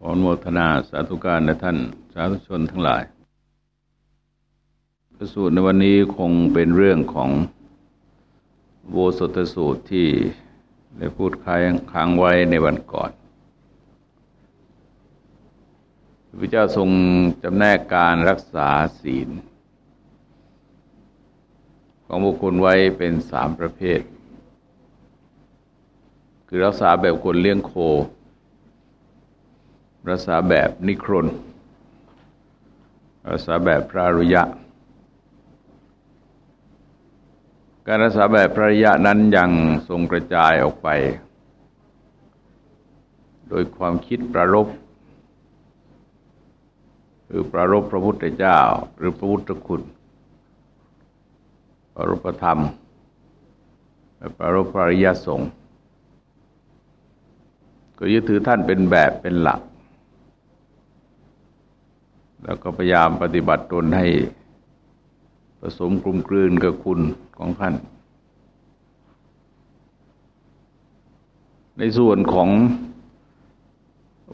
ขออนุโมทนาสาธุการในท่านสาธุชนทั้งหลาย พระสูตรในวันนี้คงเป็นเรื่องของโวสถสูตรที่ได้พูดค้างไว้ในวันก่อนพระเจ้าทรงจำแนกการรักษาศีล ของบุคคลไว้เป็นสามประเภท คือรักษาแบบคนเลี้ยงโค รักษาแบบนิครนรักษาแบบพระรุยะ การรักษาแบบพระรุยะนั้นยังทรงกระจายออกไป โดยความคิดประรบคือประรบพระพุทธเจ้า หรือพระพุทธคุณประรบธรรมประรบพระริยสงฆ์ก็ยึดถือท่านเป็นแบบเป็นหลัก แล้วก็พยายามปฏิบัติตนให้ผสมกลุ่มกลืนกับคุณของท่าน ในส่วนของ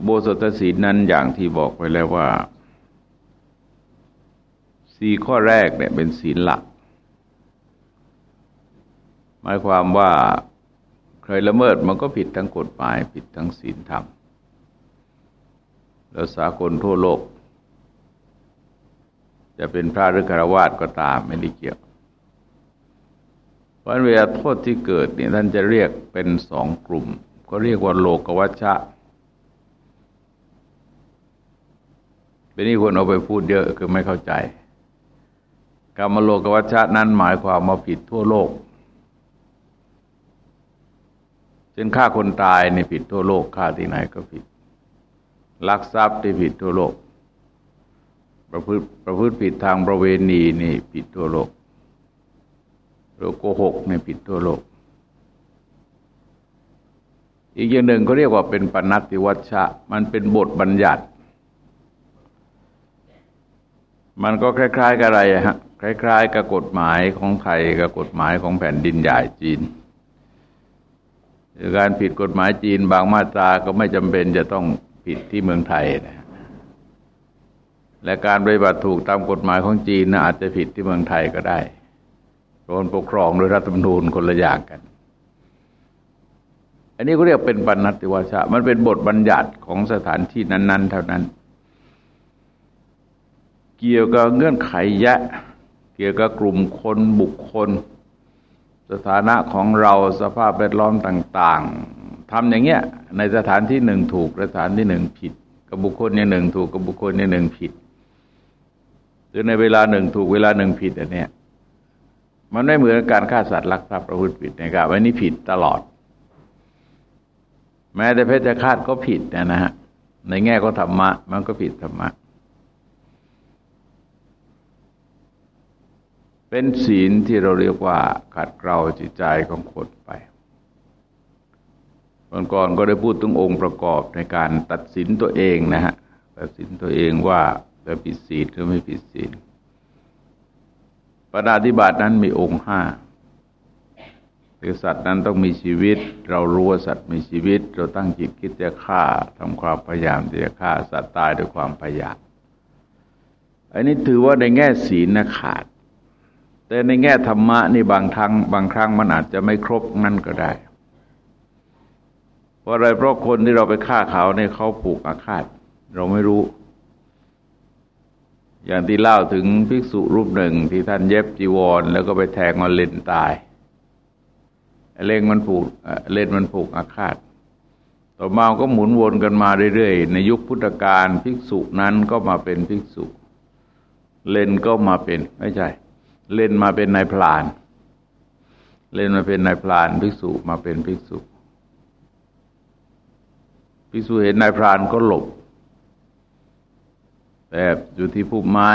โบสถศีลนั้นอย่างที่บอกไปแล้วว่าสีข้อแรกเนี่ยเป็นศีลหลัก หมายความว่าใครละเมิดมันก็ผิดทั้งกฎหมาย ผิดทั้งศีลธรรม แล้วสากลทั่วโลก จะเป็นพระหรือคารวาสก็ตามไม่ได้เกี่ยววันเวลาโทษที่เกิดเนี่ยท่านจะเรียกเป็นสองกลุ่ม ก็เรียกว่าโลกวัชชะเป็นนี่คนเอาไปพูดเยอะคือไม่เข้าใจกรรมโลกวัชชะนั้นหมายความมาผิดทั่วโลกเช่นฆ่าคนตายในผิดทั่วโลกฆ่าที่ไหนก็ผิดลักทรัพย์ที่ผิดทั่วโลก ประพฤติประพฤติผิดทางประเวณีนี่ผิดทั่วโลกโลโกหกในผิดทั่วโลก อีกอย่างหนึ่งเขาเรียกว่าเป็นปนัตติวัชชะ มันเป็นบทบัญญัติ มันก็คล้าย ๆ กับอะไรฮะคล้าย ๆ กับกฎหมายของไทยกับกฎหมายของแผ่นดินใหญ่จีนการผิดกฎหมายจีนบางมาตราก็ไม่จำเป็นจะต้องผิดที่เมืองไทยนะ และการปฏิบัติถูกตามกฎหมายของจีนนะอาจจะผิดที่เมืองไทยก็ได้โดนปกครองโดยรัฐธรรมนูญคนละอย่างกัน อันนี้ก็เรียกเป็นบรรณติวาชะ มันเป็นบทบัญญัติของสถานที่นั้น ๆ เท่านั้น เกี่ยวกับเงื่อนไขยะ เกี่ยวกับกลุ่มคนบุคคล สถานะของเราสภาพแวดล้อมต่าง ๆทำอย่างเงี้ยในสถานที่หนึ่งถูกสถานที่หนึ่งผิด กับบุคคลอย่างหนึ่งถูกกับบุคคลอย่างหนึ่งผิด รือในเวลาหนึ่งถูกเวลาหนึ่งผิดอันเนี้ยมันไม่เหมือนการฆ่าสัตว์ลักทรัพย์ประพฤติผิดนะครับอันนี้ผิดตลอด แม้แต่เพชฌฆาตก็ผิดนะฮะในแง่ก็ธรรมะ มันก็ผิดธรรมะ เป็นศีลที่เราเรียกว่าขัดเกลาจิตใจของคนไปนก่อนก็ได้พูดถึงองค์ประกอบในการตัดสินตัวเองนะฮะตัดสินตัวเองว่า จะผิดศีลหรือไม่ผิดศีลปฏิบัตินั้นมีองค์ห้าคือสัตว์นั้นต้องมีชีวิต เรารู้ว่าสัตว์มีชีวิต เราตั้งจิตคิดจะฆ่าทำความพยายามจะฆ่าสัตว์ตายด้วยความพยายามอันนี้ถือว่าในแง่ศีลนะขาด แต่ในแง่ธรรมะนี่บางครั้งบางครั้งมันอาจจะไม่ครบนั่นก็ได้เพราะอะไรเพราะคนที่เราไปฆ่าเขาเนี่ยเขาผูกอาฆาต เราไม่รู้ อย่างที่เล่าถึงภิกษุรูปหนึ่งที่ท่านเย็บจีวร แล้วก็ไปแทงมันเลนตาย เล่งมันผูกเล่นมันผูกอาฆาต ต่อมาก็หมุนวนกันมาเรื่อยๆ ในยุคพุทธกาลภิกษุนั้นก็มาเป็นภิกษุ เลนก็มาเป็นไม่ใช่ เล่นมาเป็นนายพลาน เล่นมาเป็นนายพลานภิกษุมาเป็นภิกษุภิกษุเห็นนายพรานก็หลบ แอบอยู่ที่พุ่มไม้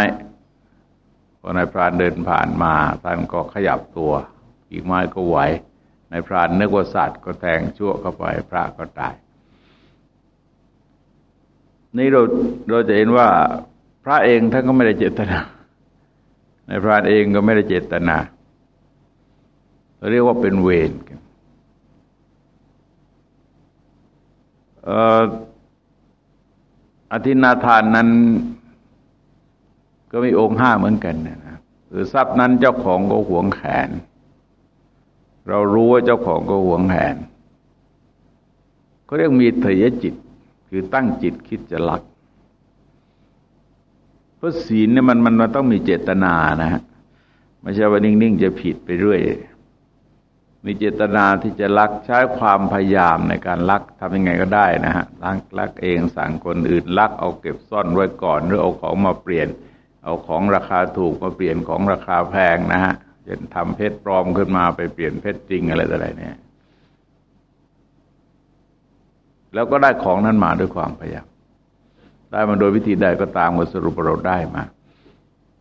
พอนายพรานเดินผ่านมาท่านก็ขยับตัวอีกไม้ก็ไหวนายพรานนึกว่าสัตว์ก็แทงชั่วเข้าไปพระก็ตาย นี่เราเราจะเห็นว่าพระเองท่านก็ไม่ได้เจตนาในพรานเองก็ไม่ได้เจตนาเราเรียกว่าเป็นเวรกันอธินาทานนั้น ก็มีองค์ห้าเหมือนกันนะหรือทรัพย์นั้นเจ้าของก็หวงแขน เรารู้ว่าเจ้าของก็หวงแขนก็เรียกมีเถยจิต คือตั้งจิตคิดจะลักเพราะศีลเนี่ยมันมันมันต้องมีเจตนานะฮะไม่ใช่ว่านิ่งๆจะผิดไปเรื่อยมีเจตนาที่จะลักใช้ความพยายามในการลักทำยังไงก็ได้นะฮะลักลักเองสั่งคนอื่นลักเอาเก็บซ่อนไว้ก่อน หรือเอาของมาเปลี่ยน เอาของราคาถูกมาเปลี่ยนของราคาแพงนะฮะจะทำเพชรปลอมขึ้นมาไปเปลี่ยนเพชรจริงอะไรต่ออะไรเนี่ย แล้วก็ได้ของนั้นมาด้วยความพยายามได้มาโดยวิธีใดก็ตามมาสรุปเราได้มา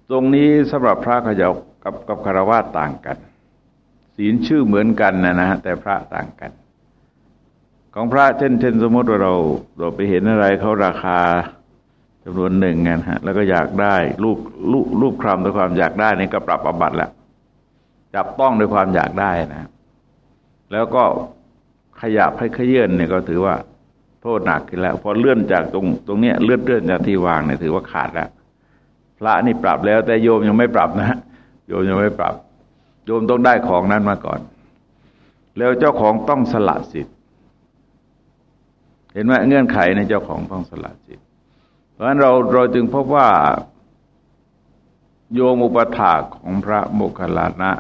ตรงนี้สำหรับพระขยากับกับคารวะต่างกัน ศีลชื่อเหมือนกันนะนะแต่พระต่างกัน ของพระเช่นเช่นสมมติว่าเราเราไปเห็นอะไรเขาราคา จำนวนหนึ่งไงฮะแล้วก็อยากได้รูปรูปรูปครามด้วยความอยากได้นี่ก็ปรับอบัตแล้วจับต้องด้วยความอยากได้นะแล้วก็ขยับให้ขยื่นเนี่ยก็ถือว่า โทษหนักขึ้นแล้วพอเลื่อนจากตรงตรงเนี้ยเลื่อนเลื่อนจากที่วางเนี่ยถือว่าขาดแล้วพระนี่ปรับแล้ว แต่โยมยังไม่ปรับนะโยมยังไม่ปรับ โยมต้องได้ของนั้นมาก่อน แล้วเจ้าของต้องสละสิทธิ์ เห็นไหมเงื่อนไขในเจ้าของต้องสละสิทธิ์ เพราะฉะนั้นเราเราจึงพบว่า โยมอุปถากของพระโมคคัลลานะ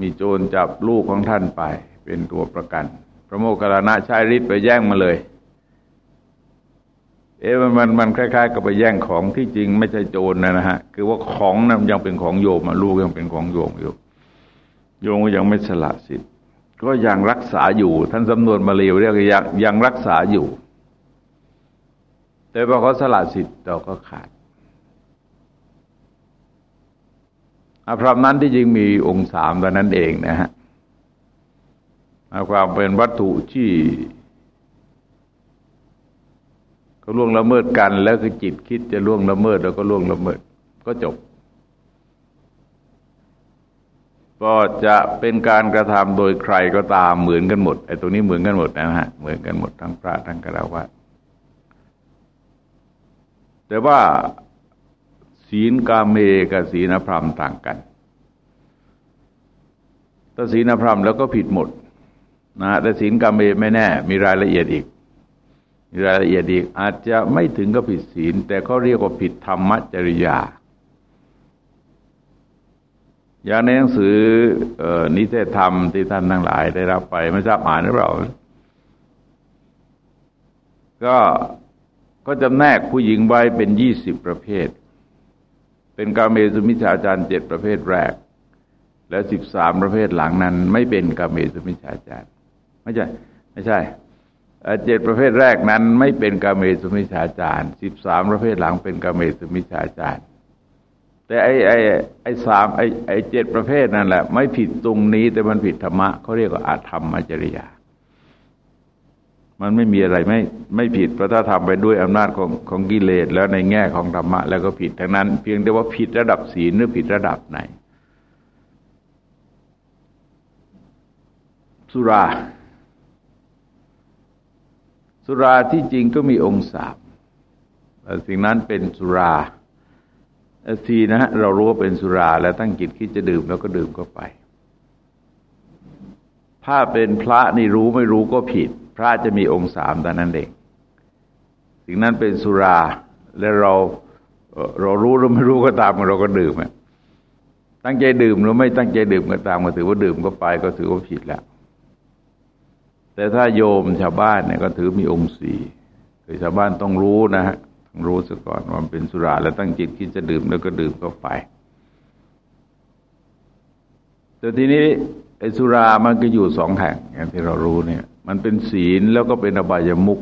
มีโจรจับลูกของท่านไปเป็นตัวประกัน พระโมคคัลลานะใช้ฤทธิ์ไปแย่งมาเลย เอ๊ะมันมันมันคล้าย ๆ กับไปแย่งของที่จริงไม่ใช่โจรนะนะฮะ คือว่าของนั้นยังเป็นของโยมลูกยังเป็นของโยมอยู่โยมก็ยังไม่สละสิทธิ์ก็ยังรักษาอยู่ ท่านสำนวนมาเรียเรียกยังยังรักษาอยู่ แต่พอเขาสละสิทธิ์เราก็ขาดอภรมนั้นที่จริงมีองค์สามตอนนั้นเองนะฮะความเป็นวัตถุที่ก็ล่วงละเมิดกัน แล้วคือจิตคิดจะล่วงละเมิด แล้วก็ล่วงละเมิด ก็จบ ก็จะเป็นการกระทำโดยใครก็ตามเหมือนกันหมดไอ้ตรงนี้เหมือนกันหมดนะฮะเหมือนกันหมดทั้งพระทั้งกระวะ แต่ว่าศีลกาเมกับศีลพรหมต่างกันถ้าศีลพรหมแล้วก็ผิดหมดนะแต่ศีลกาเมไม่แน่ มีรายละเอียดอีกมีรายละเอียดอีกอาจจะไม่ถึงกับผิดศีล แต่เขาเรียกว่าผิดธรรมจริยา อย่างในหนังสืออนิเทศธรรมที่ท่านทั้งหลายได้รับไปไม่ทราบอ่านหรือเปล่าก็ ก็จำแนกผู้หญิงไว้เป็นยี่สิบประเภท เป็นกาเมสุมิชาจารย์เจ็ดประเภทแรก และสิบสามประเภทหลังนั้น ไม่เป็นกาเมสุมิชาจารย์ไม่ใช่ ไม่ใช่เจ็ดประเภทแรกนั้น ไม่เป็นกาเมสุมิชาจารสิบสามประเภทหลังเป็นกาเมสุมิชาจารแต่ไอ้ไอ้ไอ้สามไอ้ไอ้เจ็ดประเภทนั่นแหละ ไม่ผิดตรงนี้แต่มันผิดธรรมะเขาเรียกว่าอาธรรมจริยา มันไม่มีอะไรไม่ไม่ผิดเพราะถ้าทำไปด้วยอำนาจของของกิเลสแล้วในแง่ของธรรมะแล้วก็ผิดทั้งนั้น เพียงแต่ว่าผิดระดับศีลหรือผิดระดับไหน สุรา สุราที่จริงก็มีองค์สามสิ่งนั้นเป็นสุราทีนะฮะเรารู้ว่าเป็นสุราแล้วตั้งจิตคิดจะดื่มแล้วก็ดื่มเข้าไป ถ้าเป็นพระนี่รู้ไม่รู้ก็ผิด พระจะมีองค์สามแต่นั้นเองสิ่งนั้นเป็นสุรา และเราเรารู้หรือไม่รู้ก็ตามเราก็ดื่มตั้งใจดื่มหรือไม่ตั้งใจดื่มก็ตามก็ถือว่าดื่มก็ไปก็ถือว่าผิดแล้ว แต่ถ้าโยมชาวบ้านเนี่ยก็ถือมีองค์สี่คือชาวบ้านต้องรู้นะฮะต้องรู้ซะก่อนว่าเป็นสุราแล้วตั้งจิตคิดจะดื่มแล้วก็ดื่มเข้าไปแต่ทีนี้ไอ้สุรามันก็อยู่สองแห่งอย่างที่เรารู้เนี่ย มันเป็นศีลแล้วก็เป็นอบายมุก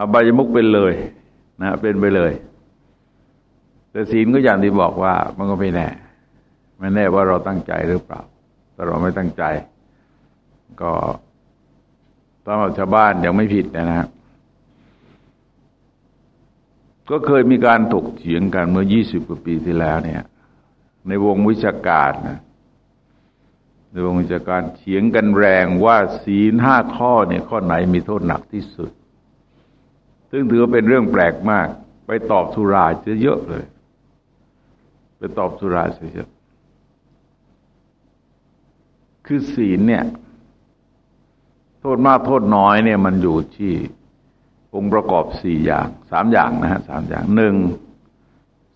อบายมุกเป็นเลยนะเป็นไปเลย แต่ศีลก็อย่างที่บอกว่า มันก็ไม่แน่ไม่แน่ว่าเราตั้งใจหรือเปล่าแต่เราไม่ตั้งใจ ก็ตอนชาวบ้านยังไม่ผิดนะฮะก็เคยมีการถกเถียงกันเมื่อยี่สิบกว่าปีที่แล้วเนี่ย ในวงวิชาการนะ ในวงจากการเฉียงกันแรงว่าศีลห้าข้อเนี่ยข้อไหนมีโทษหนักที่สุด ซึ่งถือว่าเป็นเรื่องแปลกมาก ไปตอบสุราจะเยอะเลย ไปตอบสุราเยอะคือศีลเนี่ย โทษมากโทษน้อยเนี่ยมันอยู่ที่องค์ประกอบสี่อย่างสามอย่างนะฮะสามอย่างหนึ่ง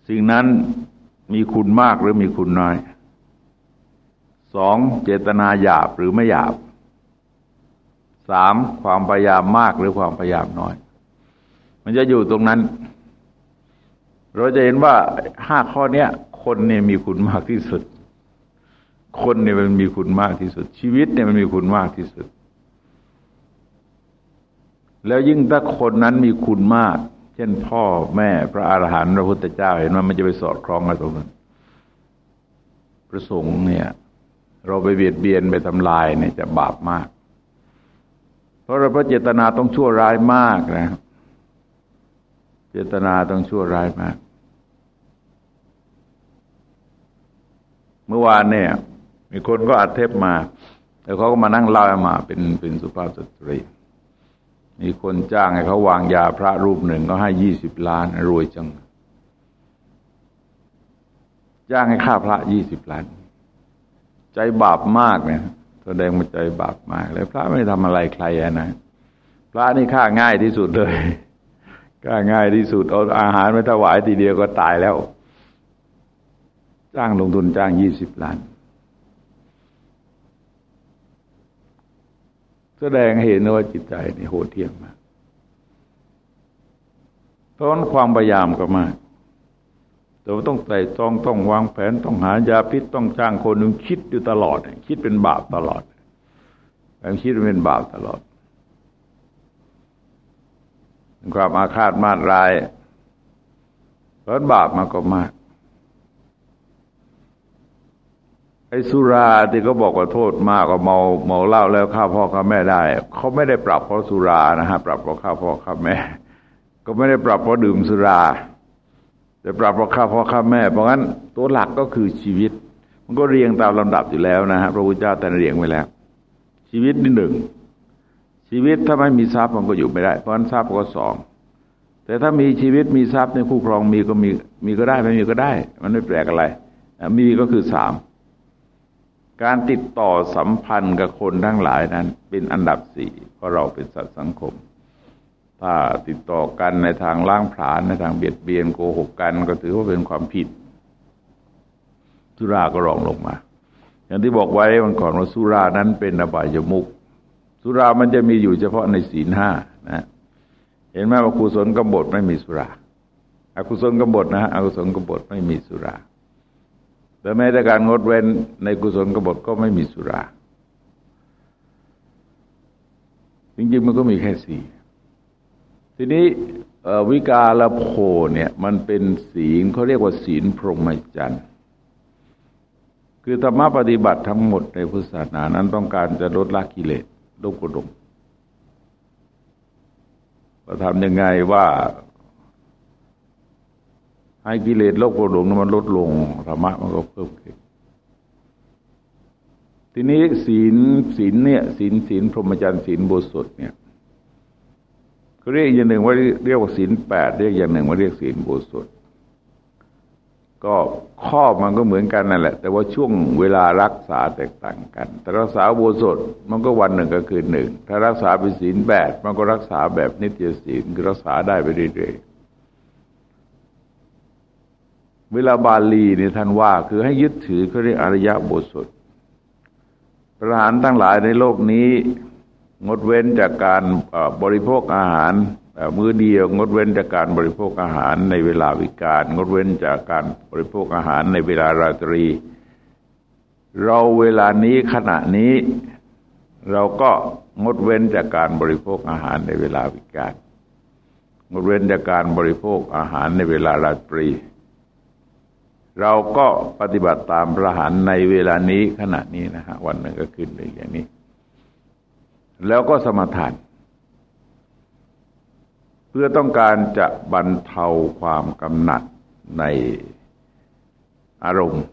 สิ่งนั้นมีคุณมากหรือมีคุณน้อย สองเจตนาหยาบหรือไม่หยาบสามความพยายามมากหรือความพยายามน้อย มันจะอยู่ตรงนั้น เราจะเห็นว่าห้าข้อเนี้ย คนเนี่ยมีคุณมากที่สุด คนเนี่ยมันมีคุณมากที่สุด ชีวิตเนี่ยมันมีคุณมากที่สุด แล้วยิ่งถ้าคนนั้นมีคุณมาก เช่นพ่อแม่พระอาหารหันต์พระพุทธเจ้าเห็นว่ามันจะไปสอดคล้องกันตรงนั้น ประสงค์เนี่ย เราไปเบียดเบียนไปทำลายเนี่ยจะบาปมาก เพราะเราพระเจตนาต้องชั่วร้ายมากนะ เจตนาต้องชั่วร้ายมาก เมื่อวานเนี่ย มีคนก็อัดเทปมา แล้วเขาก็มานั่งเล่ามา เป็นเป็นสุภาพสตรี มีคนจ้างให้เขาวางยาพระรูปหนึ่งก็ให้ยี่สิบล้านรวยจัง จ้างให้ฆ่าพระยี่สิบล้าน ใจบาปมากเนี่ยแสดงว่าใจบาปมากเลยพระไม่ทำอะไรใครนะพระนี่ฆ่าง่ายที่สุดเลยฆ่าง่ายที่สุดเอาอาหารไปถวายทีเดียวก็ตายแล้ว จ้างลงทุนจ้างยี่สิบล้านแสดงให้เห็นว่าจิตใจนี่โหดเที่ยมมากเพราะความพยายามก็มาก แต่ว่าต้องใส่ตองต้องวางแผนต้องหายาพิษต้องจ้างคนหนึ่งคิดอยู่ตลอด คิดเป็นบาปตลอดการคิดเป็นบาปตลอดความอาฆาตมาดรายเพราะบาปมันก็มากไอ้สุราที่เขาบอกว่าโทษมากกว่าเมาเมาเหล้าแล้วฆ่าพ่อฆ่าแม่ได้เขาไม่ได้ปรับเพราะสุรานะฮะปรับเพราะฆ่าพ่อฆ่าแม่ ก็ไม่ได้ปรับเพราะดื่มสุรา แต่ปรับราคาพ่อข้าแม่ เพราะงั้นตัวหลักก็คือชีวิต มันก็เรียงตามลำดับอยู่แล้วนะฮะพระพุทธเจ้าแต่เรียงไว้แล้ว ชีวิตนี่หนึ่งชีวิตถ้าไม่มีทรัพย์มันก็อยู่ไม่ได้ เพราะฉะนั้นทรัพย์ก็สองแต่ถ้ามีชีวิตมีทรัพย์ในคู่ครองมีก็มีมีก็ได้ไม่มีก็ได้ มันไม่แปลกอะไร มีก็คือสามการติดต่อสัมพันธ์กับคนทั้งหลายนั้น เป็นอันดับสี่เพราะเราเป็นสัตว์สังคม ถ้าติดต่อกันในทางล้างผลาญในทางเบียดเบียนโกหกกันก็ถือว่าเป็นความผิด สุราก็รองลงมา อย่างที่บอกไว้มันก่อนว่าสุรานั้นเป็นอบายมุกสุรามันจะมีอยู่เฉพาะในศีลห้านะเห็นไหมว่ากุศลกบฏไม่มีสุราอกุศลกบฏนะฮะอกุศลกบฏไม่มีสุรา แต่แม้แต่การงดเว้นในกุศลกบฏก็ไม่มีสุรา จริงๆมันก็มีแค่สี่ ทีนี้วิกาลโพเนี่ย มันเป็นศีลเขาเรียกว่าศีลพรหมจรรย์คือธรรมะปฏิบัติทั้งหมดในพุทธศาสนานั้นต้องการจะลดละกิเลสลดกดมจะทำยังไงว่าให้กิเลสโลกโกรธมันลดลงธรรมะมันก็เพิ่มขึ้น ทีนี้ศีลศีลเนี่ยศีลศีลพรหมจรรย์ศีลบสุดเนี่ย เรียกอย่างหนึ่งว่าเรียกว่าศีลแปดเรียกอย่างหนึ่งว่าเรียกศีลบุตรก็ข้อมันก็เหมือนกันนั่นแหละ แต่ว่าช่วงเวลารักษาแตกต่างกัน แต่รักษาบุตรมันก็วันหนึ่งก็คือหนึ่ง ถ้ารักษาเป็นศีลแปดมันก็รักษาแบบนิตยศีลคือรักษาได้ไปเรื่อยๆ เวลาบาลีเนี่ยท่านว่า คือให้ยึดถือเขาเรียกอริยบุตรพระหานทั้งหลายในโลกนี้ งดเว้นจากการบริโภคอาหารมื้อเดียว งดเว้นจากการบริโภคอาหารในเวลาวิกาลงดเว้นจากการบริโภคอาหารในเวลาราตรี เราเวลานี้ขณะนี้ เราก็งดเว้นจากการบริโภคอาหารในเวลาวิกาลงดเว้นจากการบริโภคอาหารในเวลาราตรี เราก็ปฏิบัติตามพระหารในเวลานี้ขณะนี้นะฮะวันหนึ่งก็ขึ้นหนึ่งอย่างนี้ แล้วก็สมาทาน เพื่อต้องการจะบรรเทาความกำหนัดในอารมณ์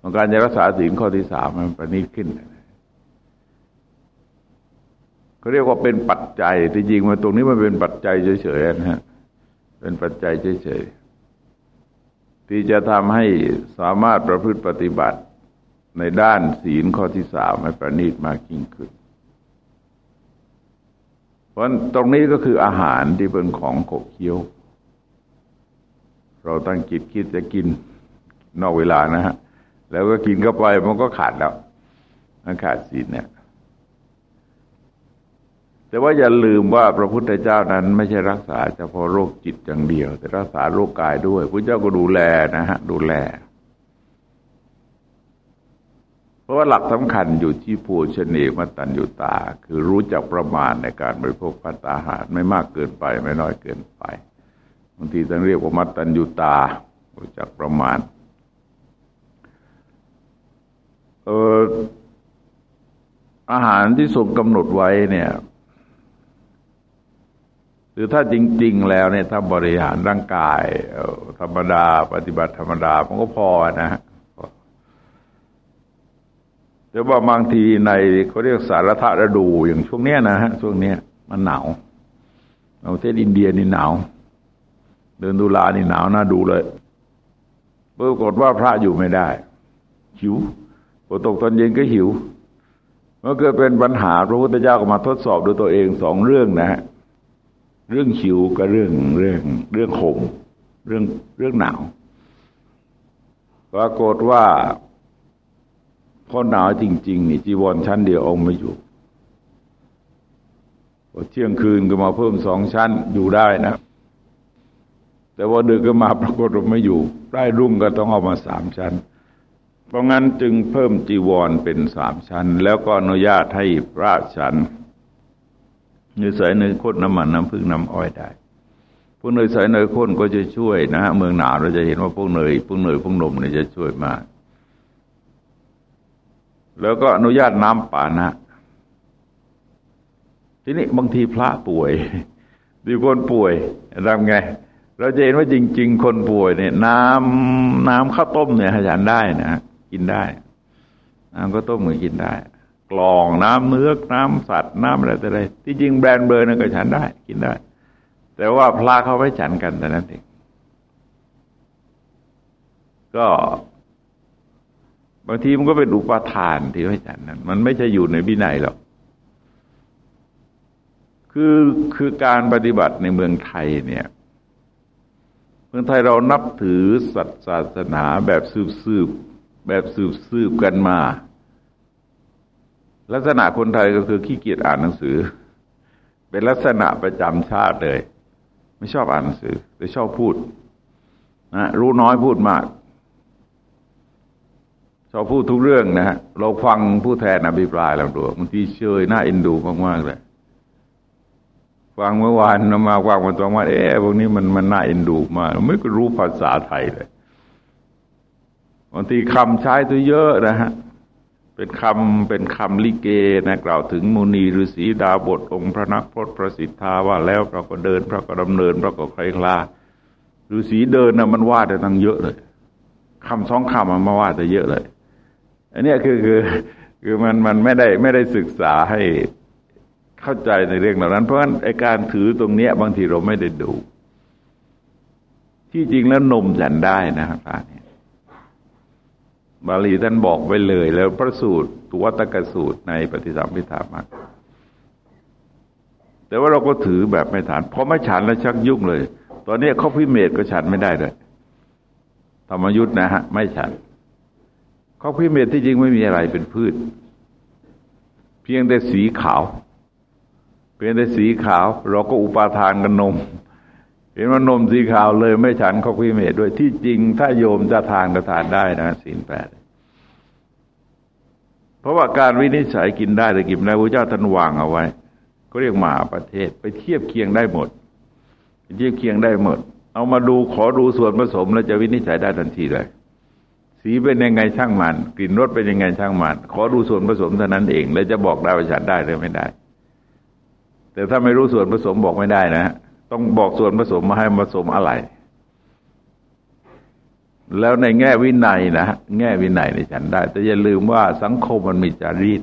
ของการจะรักษาศีลข้อที่สามมันประณีตขึ้นเขาเรียกว่าเป็นปัจจัยที่จริงมาตรงนี้มันเป็นปัจจัยเฉยๆนะฮะเป็นปัจจัยเฉยๆที่จะทำให้สามารถประพฤติปฏิบัติในด้านศีลข้อที่สามให้ประณีตมากยิ่งขึ้น ราะตรงนี้ก็คืออาหารที่เป็นของขบเคี้ยว เราตั้งจิตคิดจะกินนอกเวลานะฮะ แล้วก็กินเข้าไปมันก็ขาดแล้ว มันขาดศีลเนี่ย แต่ว่าอย่าลืมว่าพระพุทธเจ้านั้น ไม่ใช่รักษาเฉพาะโรคจิตอย่างเดียว แต่รักษาโรคกายด้วยพระเจ้าก็ดูแลนะฮะ ดูแล เพ ราะว่าหลักสำคัญอยู่ที่โภชเนมตัญญูตา คือรู้จักประมาณในการบริโภคพัตาหาร ไม่มากเกินไป ไม่น้อยเกินไปบางทีท่านเรียกว่ามัตตัญญูตา รู้จักประมาณเอออาหารที่ทรงกำหนดไว้เนี่ยหรือถ้าจริง ๆ แล้วเนี่ยถ้าบริหารร่างกายธรรมดา ปฏิบัติธรรมดามันก็พอนะฮะ แต่ว่าบางทีในเขาเรียกสารทฤดูอย่างช่วงเนี้ยนะฮะช่วงเนี้ยมันหนาวประเทศอินเดียนี่หนาว เดือนตุลานี่หนาวน่าดูเลยปรากฏว่าพระอยู่ไม่ได้ หิวพอตกตอนเย็นก็หิวเมื่อเกิดเป็นปัญหาพระพุทธเจ้าก็มาทดสอบด้วยตัวเองสองเรื่องนะฮะเรื่องหิวกับเรื่องเรื่องเรื่องห่มเรื่องเรื่องหนาวปรากฏว่า พอหนาวจริง ๆ นี่จีวรชั้นเดียวองไม่อยู่พอเที่ยงคืนก็มาเพิ่มสองชั้นอยู่ได้นะ แต่ว่าดึกก็มาปรากฏว่าไม่อยู่ได้รุ่งก็ต้องเอามาสามชั้น เพราะงั้นจึงเพิ่มจีวรเป็นสามชั้น แล้วก็อนุญาตให้พระฉันเนยใสเนยข้นน้ำมันน้ำพึ่งน้ำอ้อยได้ พวกเนยใสเนยข้นก็จะช่วยนะฮะเมืองหนาวเราจะเห็นว่าพวกเนยพวกเนยพวกนมเนี่ยจะช่วยมาก แล้วก็อนุญาตน้ำป่านะ ทีนี้บางทีพระป่วยดีคนป่วยทำไง เราจะเห็นว่าจริง ๆ คนป่วยเนี่ย น้ำน้ำข้าวต้มเนี่ยฉันได้นะกินได้น้ำข้าวต้มมือกินได้ กลองน้ำเนื้อน้ำสัตว์น้ำอะไรแต่อะไรที่จริงแบรนด์เบอร์นั่นก็ฉันได้ กินได้ แต่ว่าพระเขาไม่ฉันกันแต่นั้นเองก็ บางทีมันก็เป็นอุปทานที่ไม่ฉันนั้น มันไม่ใช่อยู่ในวินัยหรอกคือคือการปฏิบัติในเมืองไทยเนี่ย เมืองไทยเรานับถือศาสนาแบบสืบสืบแบบสืบสืบกันมา ลักษณะคนไทยก็คือขี้เกียจอ่านหนังสือ เป็นลักษณะประจำชาติเลย ไม่ชอบอ่านหนังสือ แต่ชอบพูดนะรู้น้อยพูดมาก ชอบพูดทุกเรื่องนะฮะเราฟังผู้แทนอภิปรายลำดับางทีเชยหน่าเอ็นดูมากๆเลยฟังเมื่อวานมาฟังมาตรงว่าเอ๊ะพวกนี้มันมันน่าเอ็นดูมากไม่รู้ภาษาไทยเลยบางทีคำใช้ตัวเยอะนะฮะเป็นคำเป็นคำลิเกนะกล่าวถึงมุนีฤาษีดาบทองค์พระนักพรตประสิทธาว่าแล้วพระก็เดินพระก็ดำเนินพระก็ใครคลาฤาษีเดินนะมันว่าแต่ตั้งเยอะเลยคำสองคำมันมาว่าแต่เยอะเลย อันนี้คือคือคือมันมันไม่ได้ไม่ได้ศึกษาให้เข้าใจในเรื่องเหล่านั้น เพราะฉะนั้นไอการถือตรงเนี้ย บางทีเราไม่ได้ดู ที่จริงแล้วนมฉันได้นะครับเนี่ยบาลีท่านบอกไว้เลย แล้วพระสูตรตัวตะกสูตรในปฏิสัมพิธามักแต่ว่าเราก็ถือแบบไม่ฐานพอไม่ฉันแล้วชักยุ่งเลย ตอนนี้ข้อพิเมตก็ฉันไม่ได้เลยธรรมยุทธ์นะฮะ ไม่ฉัน ข้อพิเมตที่จริงไม่มีอะไรเป็นพืช เพียงแต่สีขาว เพียงแต่สีขาว เราก็อุปาทานกันนม เห็นว่านมสีขาวเลยไม่ฉันข้าวพิเมตด้วยที่จริงถ้าโยมจะทานก็ทานได้นะศีแปดเพราะว่าการวินิจฉัยกินได้หรือกินไม่ได้พระเจ้าท่านวางเอาไว้ก็เรียกมาประเทศไปเทียบเคียงได้หมดเทียบเคียงได้หมด เอามาดูขอดูส่วนผสมแล้วจะวินิจฉัยได้ทันทีเลย สีเป็นยังไงช่างมันกลิ่นรสเป็นยังไงช่างมันขอดูส่วนผสมเท่านั้นเอง แล้วจะบอกได้ว่าฉันได้หรือไม่ได้ แต่ถ้าไม่รู้ส่วนผสมบอกไม่ได้นะต้องบอกส่วนผสมมาให้ผสมอะไร แล้วในแง่วินัยนะแง่วินัยในฉันได้ แต่อย่าลืมว่าสังคมมันมีจารีต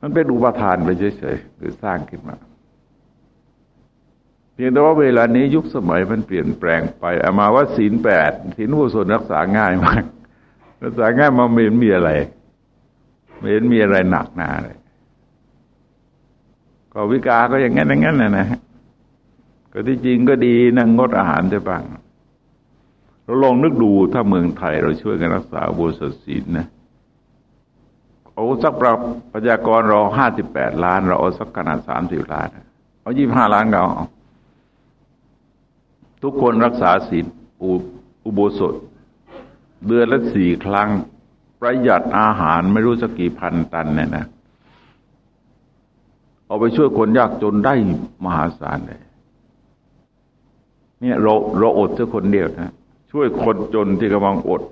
มันเป็นอุปทานไปเฉยๆคือสร้างขึ้นมา เพียงแต่ว่าเวลานี้ยุคสมัยมันเปลี่ยนแปลงไปอามาว่าศีลแปดศีลผู้ส่วนรักษาง่ายมาก รักษาง่ายมาไม่เห็นมีอะไรไม่เห็นมีอะไรหนักหนาเลยก็วิกาก็อย่างนั้นอย่างนั้นนะนะก็ที่จริงก็ดีนั่งงดอาหารได้บ้างเราลองนึกดูถ้าเมืองไทยเราช่วยกันรักษาบุสศีลนะเอาสักประประชากรเราห้าสิบแปดล้าน เราเอาสักขนาดสามสิบล้าน เอายี่ห้าล้านเรา ทุกคนรักษาศีลอุโบสถ เดือนละสี่ครั้ง ประหยัดอาหารไม่รู้สักกี่พันตันเนี่ยนะ เอาไปช่วยคนยากจนได้มหาศาลเลยเนี่ยเราเราอดเจ้าคนเดียวนะ ช่วยคนจนที่กำลังอด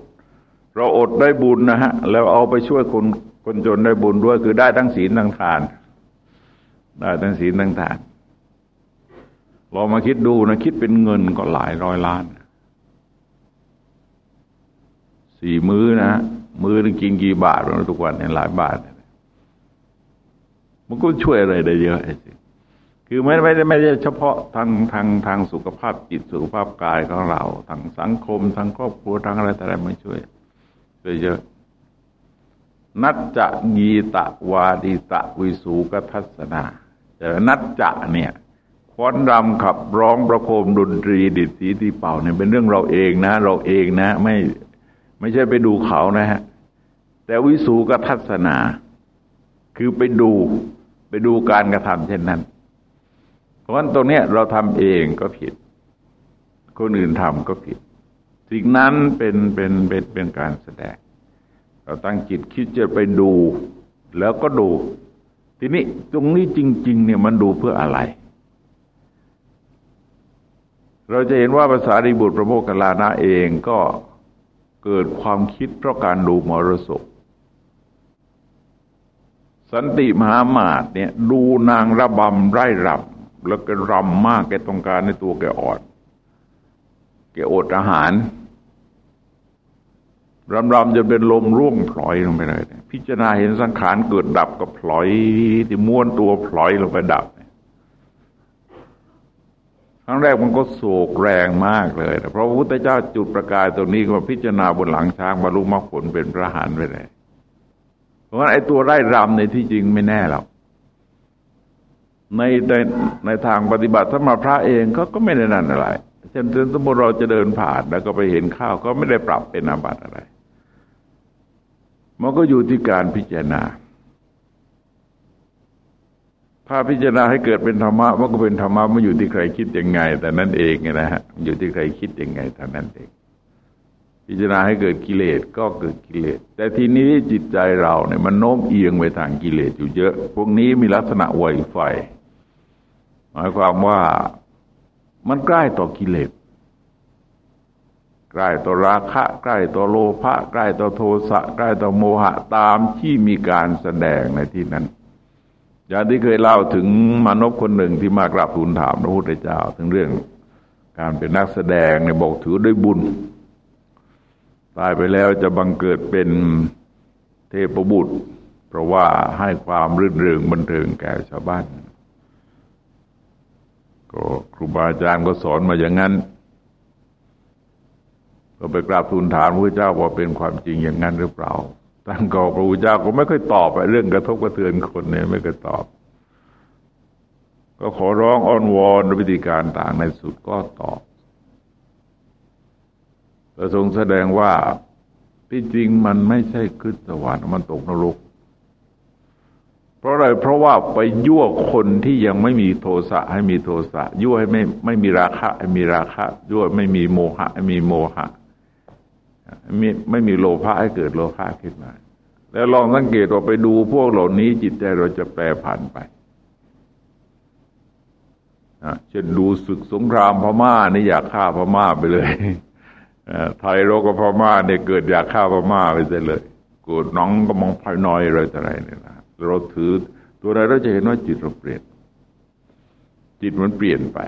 เราอดได้บุญนะฮะ แล้วเอาไปช่วยคนคนจนได้บุญด้วย คือได้ทั้งศีลทั้งทาน ได้ทั้งศีลทั้งทาน เรามาคิดดูนะ คิดเป็นเงินก็หลายร้อยล้าน สี่มื้อนะ มื้อนึงกินกี่บาททุกวันเนี่ยหลายบาท มันก็ช่วยอะไรได้เยอะจริคือไม่ไม่ได้ไม่ได้เฉพาะทางทางทางสุขภาพจิตสุขภาพกายของเรา ทางสังคม ทางครอบครัวทางอะไรแต่อะไรไม่ช่วยช่วยเยอะนัจจะกีตะวาดิตะวิสูกทัศนาแต่นัจจะเนี่ย ฟ้อนรำขับร้องประโคมดนตรีดิดสีตีเป่าเนี่ยเป็นเรื่องเราเองนะ เราเองนะ ไม่ไม่ใช่ไปดูเขานะฮะแต่วิสูกทัศนา คือไปดูไปดูการกระทำเช่นนั้น เพราะฉะนั้นตรงนี้เราทำเองก็ผิด คนอื่นทำก็ผิด สิ่งนั้นเป็นเป็นเป็นเป็นการแสดง เราตั้งจิตคิดจะไปดู แล้วก็ดู ทีนี้ตรงนี้จริง ๆ เนี่ยมันดูเพื่ออะไร เราจะเห็นว่าภาษาดิบุตรพระโมคคัลลานะเองก็เกิดความคิดเพราะการดูมรสพสันติมหามาตเนี่ยดูนางระบำไร่รำแล้วแกรำมากแกต้องการในตัวแกอดแกอดอาหารรำรำจะเป็นลมร่วงพลอยลงไปเลย พิจารณาเห็นสังขารเกิดดับกับพลอยที่ม้วนตัวพลอยลงไปดับ ครั้งแรกมันก็โศกแรงมากเลยเพราะพระพุทธเจ้าจุดประกายตัวนี้ก็พิจารณาบนหลังช้างบรรลุมรรคผลเป็นพระหานไปเลย เพราะฉะนั้นไอ้ตัวไร่รำในที่จริงไม่แน่หรอกในในในทางปฏิบัติถ้ามาพระเองก็ก็ไม่ได้นั่นอะไรเช่นสมมติเราจะเดินผ่านแล้วก็ไปเห็นข้าวก็ไม่ได้ปรับเป็นอาบัติอะไร มันก็อยู่ที่การพิจารณา ถ้าพิจารณาให้เกิดเป็นธรรมะมันก็เป็นธรรมะมันอยู่ที่ใครคิดยังไง แต่นั่นเองนะฮะอยู่ที่ใครคิดยังไงแต่นั้นเอง พิจารณาให้เกิดกิเลสก็เกิดกิเลส แต่ทีนี้จิตใจเราเนี่ยมันโน้มเอียงไปทางกิเลสอยู่เยอะ พวกนี้มีลักษณะไวไฟ หมายความว่ามันใกล้ต่อกิเลสใกล้ต่อราคะ ใกล้ต่อโลภะใกล้ต่อโทสะใกล้ต่อโมหะตามที่มีการแสดงในที่นั้น อย่างที่เคยเล่าถึงมนุษย์คนหนึ่งที่มากราบทูลถามพระพุทธเจ้า ถึงเรื่องการเป็นนักแสดงในบอกถือด้วยบุญ ตายไปแล้วจะบังเกิดเป็นเทพบุตร เพราะว่าให้ความรื่นเริงบันเทิงแก่ชาวบ้าน ก็ครูบาอาจารย์ก็สอนมาอย่างนั้นก็ไปกราบทูลถามพระเจ้าว่าเป็นความจริงอย่างนั้นหรือเปล่า ท่านก็พระพุทธเจ้าก็ไม่ค่อยตอบไปเรื่องกระทบกระเทือนคนเนี่ยไม่เคยตอบ ก็ขอร้องอ้อนวอนวิธีการต่างในสุดก็ตอบประทรงแสดงว่าที่จริงมันไม่ใช่ขึ้นสวรรค์มันตกนรก เพราะอะไรเพราะว่าไปยั่วคนที่ยังไม่มีโทสะให้มีโทสะยั่วให้ไม่ไม่มีราคะให้มีราคะยั่วไม่มีโมหะให้มีโมหะ ม่ไม่มีโลภะให้เกิดโลภะขึ้นมา แล้วลองสังเกตว่าไปดูพวกเหล่านี้จิตใจเราจะแปรผันไปเช่นดูศึกสงครามพม่านี่อยากฆ่าพม่าไปเลยไทยเราก็พม่าเนี่ยเกิดอยากฆ่าพม่าไปเลยกดน้องก็มองภายน้อยอะไรต่ออะไรเนี่ยนะเราถือตัวอะไรเราจะเห็นว่าจิตเราเปลี่ยน จิตมันเปลี่ยนไป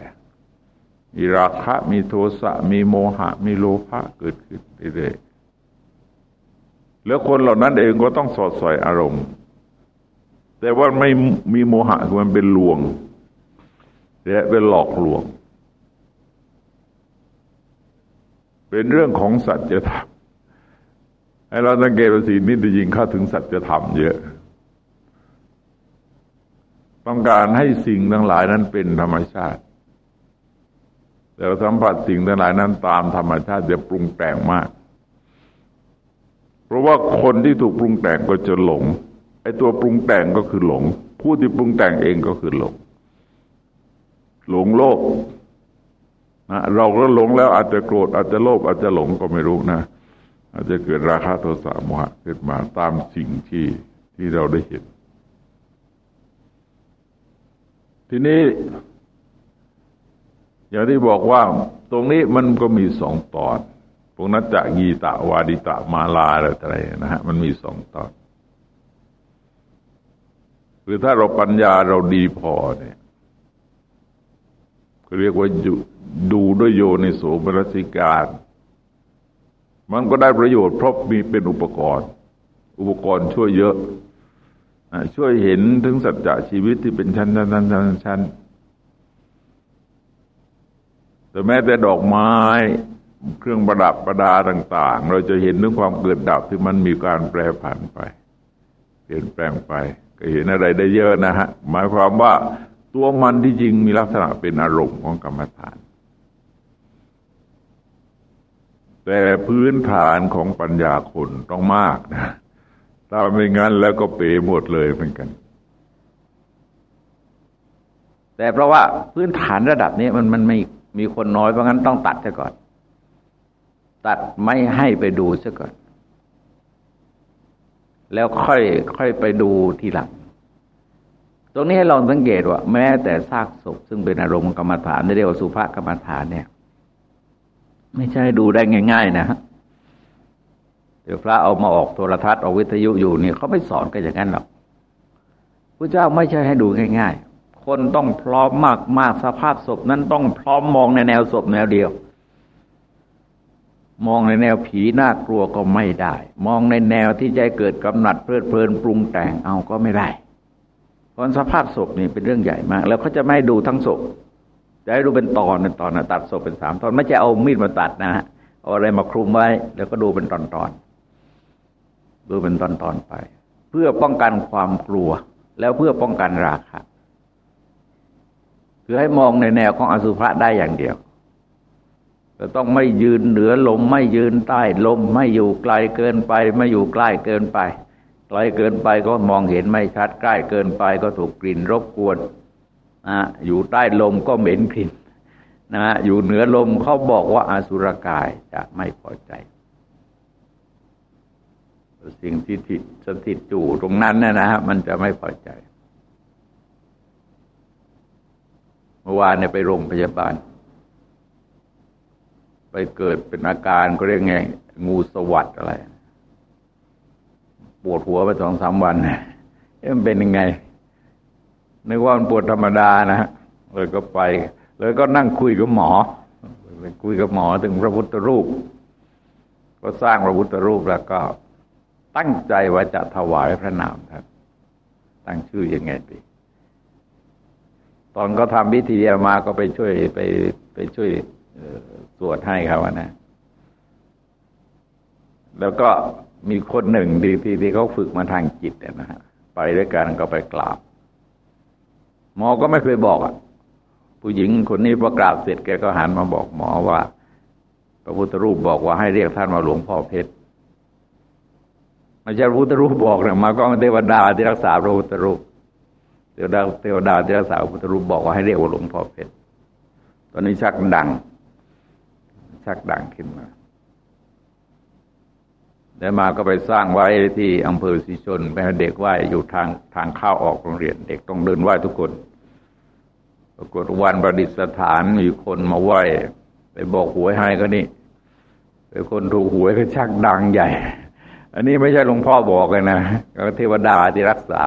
มีราคะมีโทสะมีโมหะ มีโลภะเกิดขึ้นเรื่อยๆแล้วคนเหล่านั้นเองก็ต้องสอดสอยอารมณ์ แต่ว่าไม่มีโมหะคือมันเป็นลวงและเป็นหลอกลวง เป็นเรื่องของสัจธรรมให้เราสังเกตว่าสีนี้จะยิงเข้าถึงสัจธรรมเยอะต้องการให้สิ่งทั้งหลายนั้นเป็นธรรมชาติ แต่เราสัมผัสสิ่งทั้งหลายนั้นตามธรรมชาติจะปรุงแต่งมาก เพราะว่าคนที่ถูกปรุงแต่งก็จะหลงไอ้ตัวปรุงแต่งก็คือหลง ผู้ที่ปรุงแต่งเองก็คือหลง หลงโลกนะเราก็หลงแล้วอาจจะโกรธอาจจะโลภอาจจะหลงก็ไม่รู้นะ อาจจะเกิดราคะโทสะโมหะขึ้นมาตามสิ่งที่ที่เราได้เห็น ทีนี้ อย่างที่บอกว่าตรงนี้มันก็มีสองตอนพวกนัจจกีตะวาดิตะมาลาอะไรนะฮะมันมีสองตอนคือถ้าเราปัญญาเราดีพอเนี่ยเรียกว่าดูด้วยโยในโสมรสิการ มันก็ได้ประโยชน์เพราะมีเป็นอุปกรณ์ อุปกรณ์ช่วยเยอะ ช่วยเห็นถึงสัจจะชีวิตที่เป็นชั้นชั้นชั้นชั้น แต่แม้แต่ดอกไม้เครื่องประดับประดาต่าง ๆ เราจะเห็นถึงความเกิดดับที่มันมีการแปรผันไป เปลี่ยนแปลงไป ก็เห็นอะไรได้เยอะนะฮะ หมายความว่าตัวมันที่จริงมีลักษณะเป็นอารมณ์ของกรรมฐาน แต่พื้นฐานของปัญญาคนต้องมากนะถ้าไม่งั้นแล้วก็เป๋หมดเลยเหมือนกัน แต่เพราะว่าพื้นฐานระดับนี้มันมันไม่ มีคนน้อยเพราะงั้นต้องตัดซะก่อน ตัดไม่ให้ไปดูซะก่อน แล้วค่อยค่อยไปดูทีหลัง ตรงนี้ให้ลองสังเกตว่า แม้แต่ซากศพซึ่งเป็นอารมณ์กรรมฐานเรียกว่าสุภกรรมฐานเนี่ย ไม่ใช่ดูได้ง่าย ๆ นะฮะเดี๋ยวพระเอามาออกโทรทัศน์ออกวิทยุอยู่เนี่ยเขาไม่สอนกันอย่างนั้นหรอกพระเจ้าไม่ใช่ให้ดูง่าย ๆ คนต้องพร้อมมากมากสภาพศพนั้นต้องพร้อมมองในแนวศพแนวเดียว มองในแนวผีน่ากลัวก็ไม่ได้ มองในแนวที่ใจเกิดกำหนัดเพลิดเพลินปรุงแต่งเอาก็ไม่ได้เพราะสภาพศพนี่เป็นเรื่องใหญ่มาก แล้วเขาจะไม่ดูทั้งศพจะให้ดูเป็นตอนเป็นตอนนะตัดศพเป็นสามตอนไม่ใช่เอามีดมาตัดนะฮะเอาอะไรมาคลุมไว้ แล้วก็ดูเป็นตอนตอนดูเป็นตอนตอนไป เพื่อป้องกันความกลัว แล้วเพื่อป้องกันราคะ คือให้มองในแนวของอสุภะได้อย่างเดียวจะต้องไม่ยืนเหนือลมไม่ยืนใต้ลมไม่อยู่ไกลเกินไป ไม่อยู่ใกล้เกินไปไกลเกินไปก็มองเห็นไม่ชัดใกล้เกินไปก็ถูกกลิ่นรบกวนนะอยู่ใต้ลมก็เหม็นกลิ่นนะอยู่เหนือลมเขาบอกว่าอาสุรกายจะไม่พอใจ สิ่งที่ติดสถิตอยู่ตรงนั้นนะฮะมันจะไม่พอใจ เมื่อวานเนี่ยไปโรงพยาบาล ไปเกิดเป็นอาการก็เรียกไง งูสวัสดอะไร ปวดหัวไปสองสามวันเอ๊ะมันเป็นยังไง นึกว่ามันปวดธรรมดานะฮะเลยก็ไป เลยก็นั่งคุยกับหมอไปคุยกับหมอถึงพระพุทธรูป ก็สร้างพระพุทธรูปแล้วก็ตั้งใจว่าจะถวายพระนามท่านตั้งชื่อยังไงดี ตอนก็ทำพิธีมาก็ไปช่วยไปไปช่วยสวดให้เขานะแล้วก็มีคนหนึ่งดีที่ที่เขาฝึกมาทางจิตนะฮะไปด้วยกันก็ไปกราบหมอก็ไม่เคยบอกอะ ผู้หญิงคนนี้พอกราบเสร็จแกก็หันมาบอกหมอว่า พระพุทธรูปบอกว่าให้เรียกท่านมาหลวงพ่อเพชรไม่ใช่พระพุทธรูปบอกนะมาก็เทวดาที่รักษาพระพุทธรูป เทวดาเทวดาเทวสาวพุทธรูปบอกว่าให้เรียกว่าหลวงพ่อเพชรตอนนี้ชักดัง ชักดังขึ้นมาได้มาก็ไปสร้างไว้ที่อำเภอศรีชนไปให้เด็กไหวอยู่ทางทางเข้าออกโรงเรียน เด็กต้องเดินไหวทุกคนปรากฏวันประดิษฐานมีคนมาไหว้ไปบอกหวยให้ก็นี่ไปคนถูกหวยก็ชักดังใหญ่ อันนี้ไม่ใช่หลวงพ่อบอกเลยนะก็เทวดาที่รักษา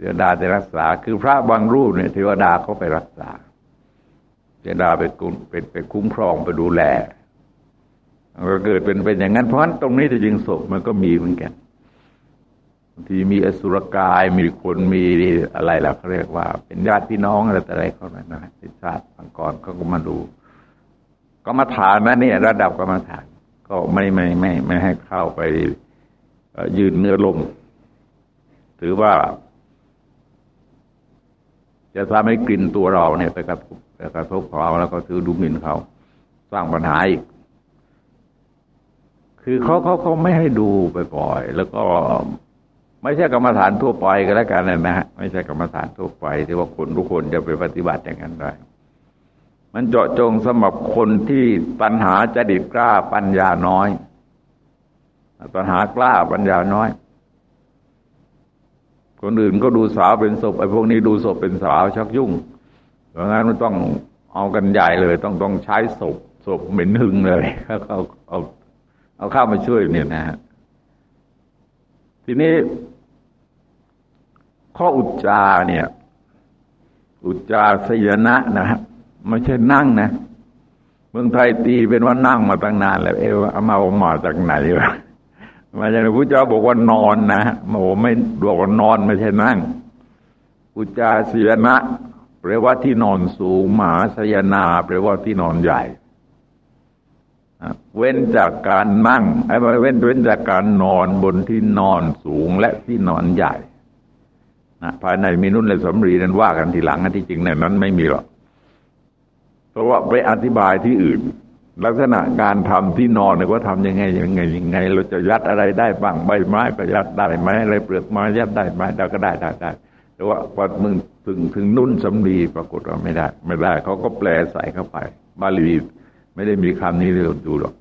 เทวดาจะรักษา คือพระบางรูปเนี่ยเทวดาเขาไปรักษาเทวดาไปเป็นไปคุ้มครองไปดูแลก็เกิดเป็นเป็นอย่างนั้นเพราะฉะนั้นตรงนี้จะยิงศพมันก็มีเหมือนกันที่มีอสุรกายมีคนมีอะไรล่ะเขาเรียกว่า เป็นญาติพี่น้องอะไรแต่อะไรเขานะนะติชาติังกรเขาก็มาดู ก็มาถามนะเนี่ยระดับก็มาถามก็ไม่ไม่ไม่ไม่ให้เข้าไปยืนเนื้อลมถือว่า จะทำให้กลิ่นตัวเราเนี่ยไปกระทบไปกระทบเขาแล้วก็ถือดูหมิ่นเขา สร้างปัญหาอีก คือเขาเขาเขาไม่ให้ดูไปบ่อย แล้วก็ไม่ใช่กรรมฐานทั่วไปก็แล้วกันนะฮะไม่ใช่กรรมฐานทั่วไป ที่ว่าคนทุกคนจะไปปฏิบัติอย่างนั้นได้มันเจาะจงสำหรับคนที่ปัญหาจดิตกล้าปัญญาน้อย ปัญหากล้าปัญญาน้อย คนอื่นก็ดูสาวเป็นศพไอ้พวกนี้ดูศพเป็นสาวชักยุ่งเพราะงั้นมันต้องเอากันใหญ่เลย ต้องต้องใช้ศพศพเหม็นหึงเลยเขาเอาเอาเอาข้ามาช่วยเนี่ยนะฮะทีนี้ ข้ออุจจาเนี่ย อุจจาสยนะนะฮะไม่ใช่นั่งนะเมืองไทยตีเป็นว่านั่งมาตั้งนานแล้ว เอวเอามาเอามาจากไหนวะ มาจากพระเจ้าบอกว่านอนนะโมไม่บอกว่านอนไม่ใช่นั่งอุจจาสยนะแปลว่าที่นอนสูงหมาสยนาแปลว่าที่นอนใหญ่เว้นจากการนั่งไอ้เว้นเว้นจากการนอนบนที่นอนสูงและที่นอนใหญ่นะภายในมีนุ่นและสมรีนั้นว่ากันทีหลังที่จริงในนั้นไม่มีหรอกเพราะว่าไปอธิบายที่อื่น ลักษณะการทำที่นอนเนี่ยว่าทำยังไงยังไงยังไง เราจะยัดอะไรได้บ้างใบไม้ก็ยัดได้ไหมอะไรเปลือกไม้ยัดได้ไหมเราก็ได้ได้ได้แต่ว่าพอมึงถึงถึงนุ่นสำลีปรากฏว่าไม่ได้ ไม่ได้เขาก็แปลใส่เข้าไป บาลีไม่ได้มีคำนี้เราดูหรอก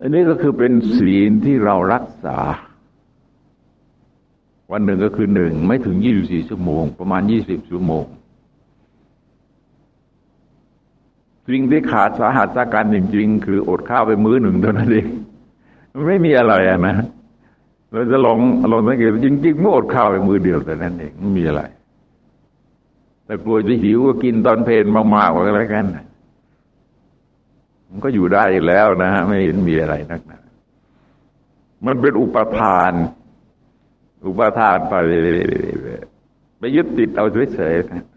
อันนี้ก็คือเป็นศีลที่เรารักษา วันหนึ่งก็คือหนึ่งไม่ถึงยี่สิบสี่ชั่วโมง ประมาณยี่สิบชั่วโมง สิ่งที่ขาดสาหัสสาการจริง ๆ คืออดข้าวไปมื้อหนึ่งเท่านั้นเองมันไม่มีอะไรอะนะเราจะลองลองสังเกตจริงๆเมื่ออดข้าวไปมือเดียวแต่นั้นเองไม่มีอะไร แต่กลัวจะหิวก็กินตอนเพลนมากๆอะไรกันมันก็อยู่ได้แล้วนะฮะไม่เห็นมีอะไรนักหนามันเป็นอุปทาน อุปทานไปไปยึดติดเอาเฉยๆ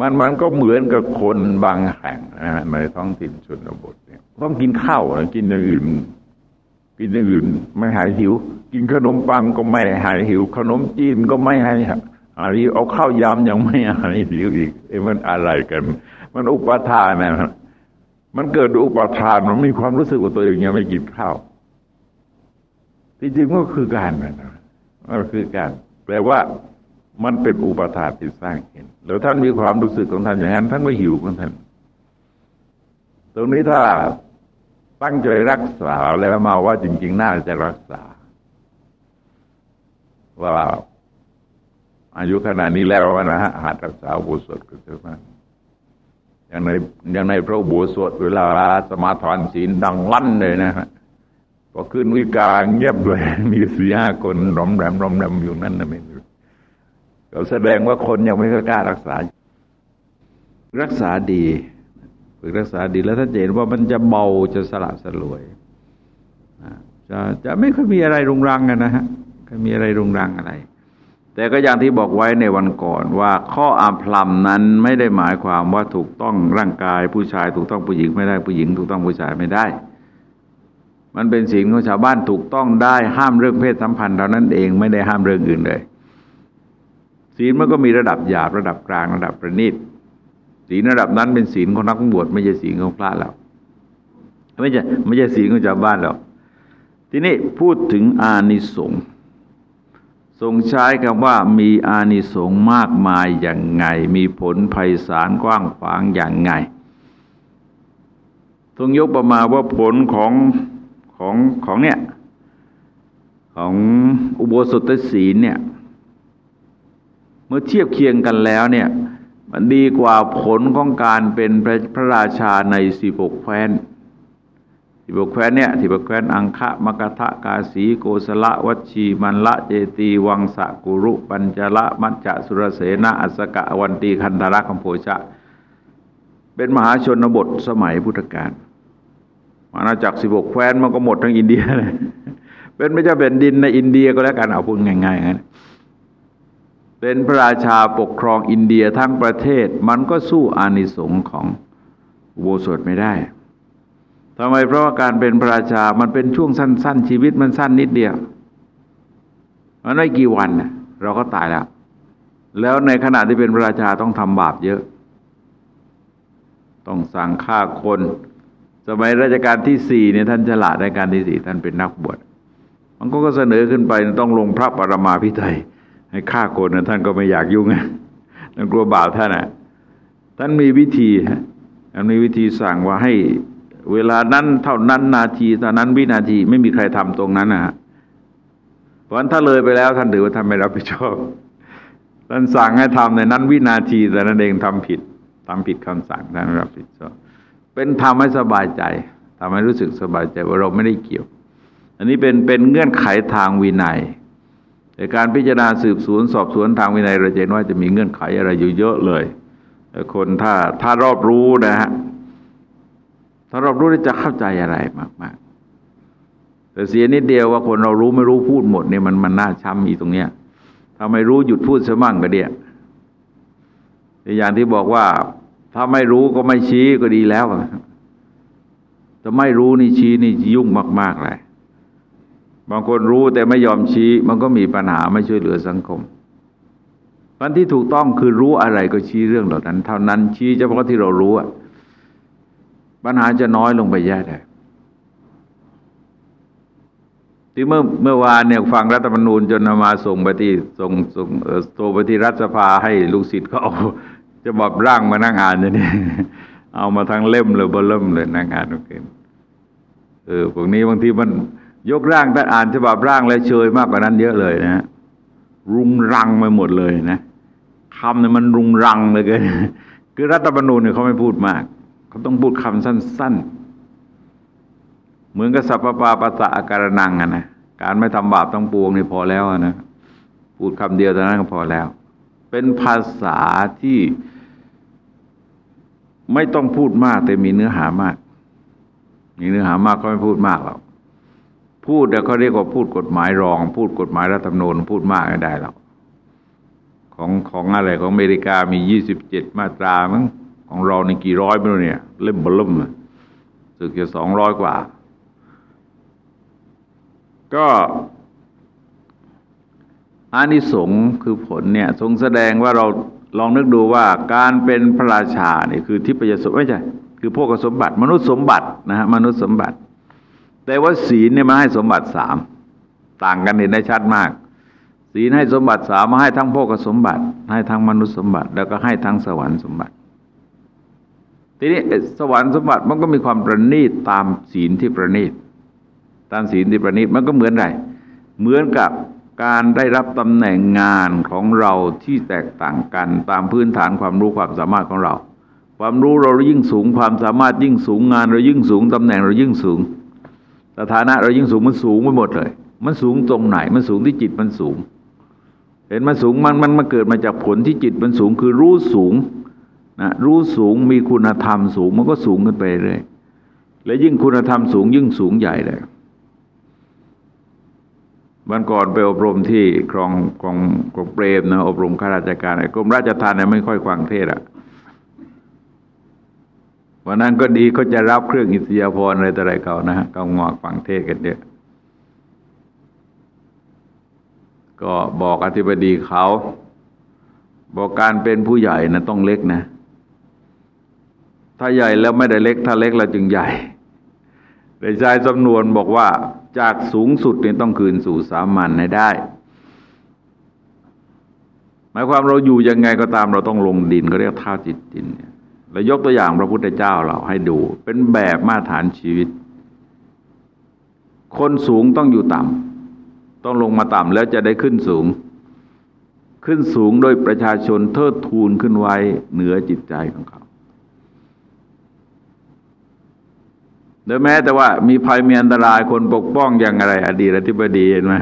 มันมันก็เหมือนกับคนบางแห่งนะในท้องถิ่นชนบทเนี่ยต้องกินข้าวนะกินอย่างอื่น กินอย่างอื่นไม่หายหิว กินขนมปังก็ไม่หายหิว ขนมจีนก็ไม่หายหายเอาข้าวยำยังไม่หายหิวอีกเอ้มันอะไรกัน มันอุปทานนะมันเกิดอุปทานมันมีความรู้สึกว่าตัวเองยังไม่กินข้าวที่จริงก็คือการนะมันคือการแปลว่า มันเป็นอุปทานที่สร้างเห็นแล้วท่านมีความรู้สึกของท่านอย่างนั้นท่านก็หิวของท่าน ตรงนี้ถ้าตั้งใจรักษาแล้วมาว่าจริง ๆ น่าจะรักษา ว่าอายุขนาดนี้แล้วนะฮะหัดรักษาบุสดก็เท่านั้นอย่างในอย่างในพระบุสวดเวลาสมาทานศีลดังลั่นเลยนะฮะพอขึ้นวิการเงียบเลย มีสี่ห้าคนรอมแรมรอมแรมอยู่นั่นนะไม่ ก็แสดงว่าคนยังไม่กล้ารักษา รักษาดีฝึกรักษาดีแล้วถ้านเห็นว่ามันจะเบาจะสละสลวยจะจะไม่ค่อยมีอะไรรุงรังกันนะฮะไม่มีอะไรรุงรังอะไร แต่ก็อย่างที่บอกไว้ในวันก่อนว่าข้ออาพลัมนั้นไม่ได้หมายความว่าถูกต้องร่างกาย ผู้ชายถูกต้องผู้หญิงไม่ได้ผู้หญิง ถูกต้องผู้ชายไม่ได้ มันเป็นสิ่งของชาวบ้านถูกต้องได้ห้ามเรื่องเพศสัมพันธ์เท่านั้นเองไม่ได้ห้ามเรื่องอื่นเลย ศีลมันก็มีระดับหยาบระดับกลางระดับประณีตศีลระดับนั้นเป็นศีลของนักบวชไม่ใช่ศีลของพระแล้วไม่ใช่ไม่ใช่ศีลของชาวบ้านหรอกทีนี้พูดถึงอานิสงส์ทรงใช้คำว่ามีอานิสงส์มากมายอย่างไง มีผลภัยสารกว้างขวางอย่างไงทรงยกประมาว่าผลของของของเนี่ยของอุโบสถศีลเนี่ย เมื่อเทียบเคียงกันแล้วเนี่ยมันดีกว่าผลของการเป็นพระพระราชาในสิบกแคว้นสิบกแคว้นเนี่ยสิบกแคว้นอังคะมกทะกาสีโกสละวัชีมันละเจตีวังสะกุรุ ปัญจละมัจจะสุรเสนาอัสกะวันตีคันธระคัมโพชะ เป็นมหาชนบทสมัยพุทธกาลอาณาจักรสิบกแคว้นมันก็หมดทั้งอินเดียเลยเป็นไม่ใช่เป็นดินในอินเดียก็แล้วกันเอาพูดง่ายๆงั้น เป็นพระราชาปกครองอินเดียทั้งประเทศ มันก็สู้อานิสงส์ของโวสดไม่ได้ทำไมเพราะว่าการเป็นพระราชามันเป็นช่วงสั้น ๆ ชีวิตมันสั้นนิดเดียว มันไม่กี่วันนะเราก็ตายแล้ว แล้วในขณะที่เป็นพระราชาต้องทำบาปเยอะ ต้องสั่งฆ่าคน สมัยราชการที่สี่เนี่ยท่านฉลาดในการที่สี่ท่านเป็นนักบวชมันก็เสนอขึ้นไปต้องลงพระปรมาพิไทย ให้ฆ่าคนนะท่านก็ไม่อยากยุ่งนะท่านกลัวบาปท่านอะ ท่านมีวิธีท่านมีวิธีสั่งว่าให้เวลานั้นเท่านั้นนาทีเท่านั้นวินาทีไม่มีใครทำตรงนั้นนะฮะเพราะฉะนั้นถ้าเลยไปแล้วท่านถือว่าท่านไม่รับผิดชอบท่านสั่งให้ทำในนั้นวินาทีแต่นั้นเองทำผิดทำผิดคำสั่งท่านไม่รับผิดชอบเป็นทำให้สบายใจทำให้รู้สึกสบายใจว่าเราไม่ได้เกี่ยว อันนี้เป็นเป็นเงื่อนไขทางวินัย ในการพิจารณาสืบสวนสอบสวนทางวินัยเราเห็นว่าจะมีเงื่อนไขอะไรอยู่เยอะเลยคนถ้าถ้ารอบรู้นะฮะถ้าเรารู้จะเข้าใจอะไรมากๆแต่เสียนิดเดียวว่าคนเรารู้ไม่รู้พูดหมดเนี่ยมันมันน่าช้ำอีตรงเนี้ยถ้าไม่รู้หยุดพูดซะมั่งก็เดียอย่างที่บอกว่า ถ้าไม่รู้ก็ไม่ชี้ก็ดีแล้วถ้าไม่รู้นี่ชี้นี่ยุ่งมาก ๆเลย บางคนรู้แต่ไม่ยอมชี้ มันก็มีปัญหาไม่ช่วยเหลือสังคมปัญที่ถูกต้องคือรู้อะไรก็ชี้เรื่องเหล่านั้น เท่านั้นชี้เฉพาะที่เรารู้อะปัญหาจะน้อยลงไปแย่เลยที่เมื่อเมื่อวานเนี่ยฟังรัฐธรรมนูญจนมาส่งไปที่ส่งส่งโทรไปที่รัฐสภาให้ลูกศิษย์เขาเอาจะบอกร่างมานั่งอ่านอย่างนี้เอามาทั้งเล่มเลยบเล่มเลยนั่งอ่านโอเคเออพวกนี้บางทีมัน ยกร่างถ้าอ่านฉบับร่างแล้วเชยมากกว่านั้นเยอะเลยนะ รุงรังไปหมดเลยนะคำเนี่ยมันรุงรังเลยเกินคือรัฐธรรมนูญเนี่ยเขาไม่พูดมาก เขาต้องพูดคำสั้น ๆ เหมือนกับสัพปาปัสสะอาการนังอะนะการไม่ทำบาปต้องปวงนี่พอแล้วนะพูดคำเดียวเท่านั้นก็พอแล้ว เป็นภาษาที่ไม่ต้องพูดมากแต่มีเนื้อหามาก มีเนื้อหามากก็ไม่พูดมากหรอก พูดแต่เขาเรียกว่าพูดกฎหมายรอง พูดกฎหมายรัฐธรรมนูญพูดมากไม่ได้หรอกของของอะไรของอเมริกามียี่สิบเจ็ดมาตรามั้งของเราในกี่ร้อยไม่รู้เนี่ย เล่มบล่มสึกจะสองร้อยกว่า ก็อานิสงส์คือผลเนี่ย ทรงแสดงว่าเราลองนึกดูว่าการเป็นพระราชาเนี่ยคือทิพยสมบัติไม่ใช่ คือพวกสมบัติ มนุษย์สมบัตินะฮะมนุษย์สมบัติ แต่ว่าศีลเนี่ยมาให้สมบัติสามต่างกันเห็นได้ชัดมาก ศีลให้สมบัติสามมาให้ทั้งพวกสมบัติ ให้ทั้งมนุษย์สมบัติ แล้วก็ให้ทั้งสวรรค์สมบัติ ทีนี้สวรรค์สมบัติมันก็มีความประณีตตามศีลที่ประณีตตามศีลที่ประณีตมันก็เหมือนไรเหมือนกับการได้รับตำแหน่งงานของเราที่แตกต่างกันตามพื้นฐานความรู้ความสามารถของเรา ความรู้เรายิ่งสูงความสามารถยิ่งสูงงานเรายิ่งสูงตำแหน่งเรายิ่งสูง สถานะเรายิ่งสูงมันสูงไปหมดเลย มันสูงตรงไหน มันสูงที่จิตมันสูง เห็นมันสูงมันมันมาเกิดมาจากผลที่จิตมันสูงคือรู้สูงนะรู้สูงมีคุณธรรมสูงมันก็สูงขึ้นไปเรื่อยและยิ่งคุณธรรมสูงยิ่งสูงใหญ่เลยวันก่อนไปอบรมที่ครองครองครองเปรมนะอบรมข้าราชการไอ้กรมราชทานเนี่ยไม่ค่อยฟังเทศอะ วันนั้นก็ดีเขาจะรับเครื่องอิสยาพรอะไรต่ออะไรเขานะฮะเขางอกฟังเทศกันเยอะก็บอกอธิบดีเขา บอกการเป็นผู้ใหญ่นะต้องเล็กนะ ถ้าใหญ่แล้วไม่ได้เล็ก ถ้าเล็กแล้วจึงใหญ่ได้ใช้จำนวนบอกว่าจากสูงสุดนี่ต้องคืนสู่สามัญให้ได้ หมายความเราอยู่ยังไงก็ตามเราต้องลงดินก็เรียกท่าจิตดินเนี่ย รายกตัวอย่างพระพุทธเจ้าเราให้ดู เป็นแบบมาตรฐานชีวิต คนสูงต้องอยู่ต่ำต้องลงมาต่ำแล้วจะได้ขึ้นสูง ขึ้นสูงโดยประชาชนเทิดทูนขึ้นไว้เหนือจิตใจของเขาโดยแม้แต่ว่ามีภัยมีอันตรายคนปกป้องอย่างอะไร อดีตอธิบดีเห็นไหม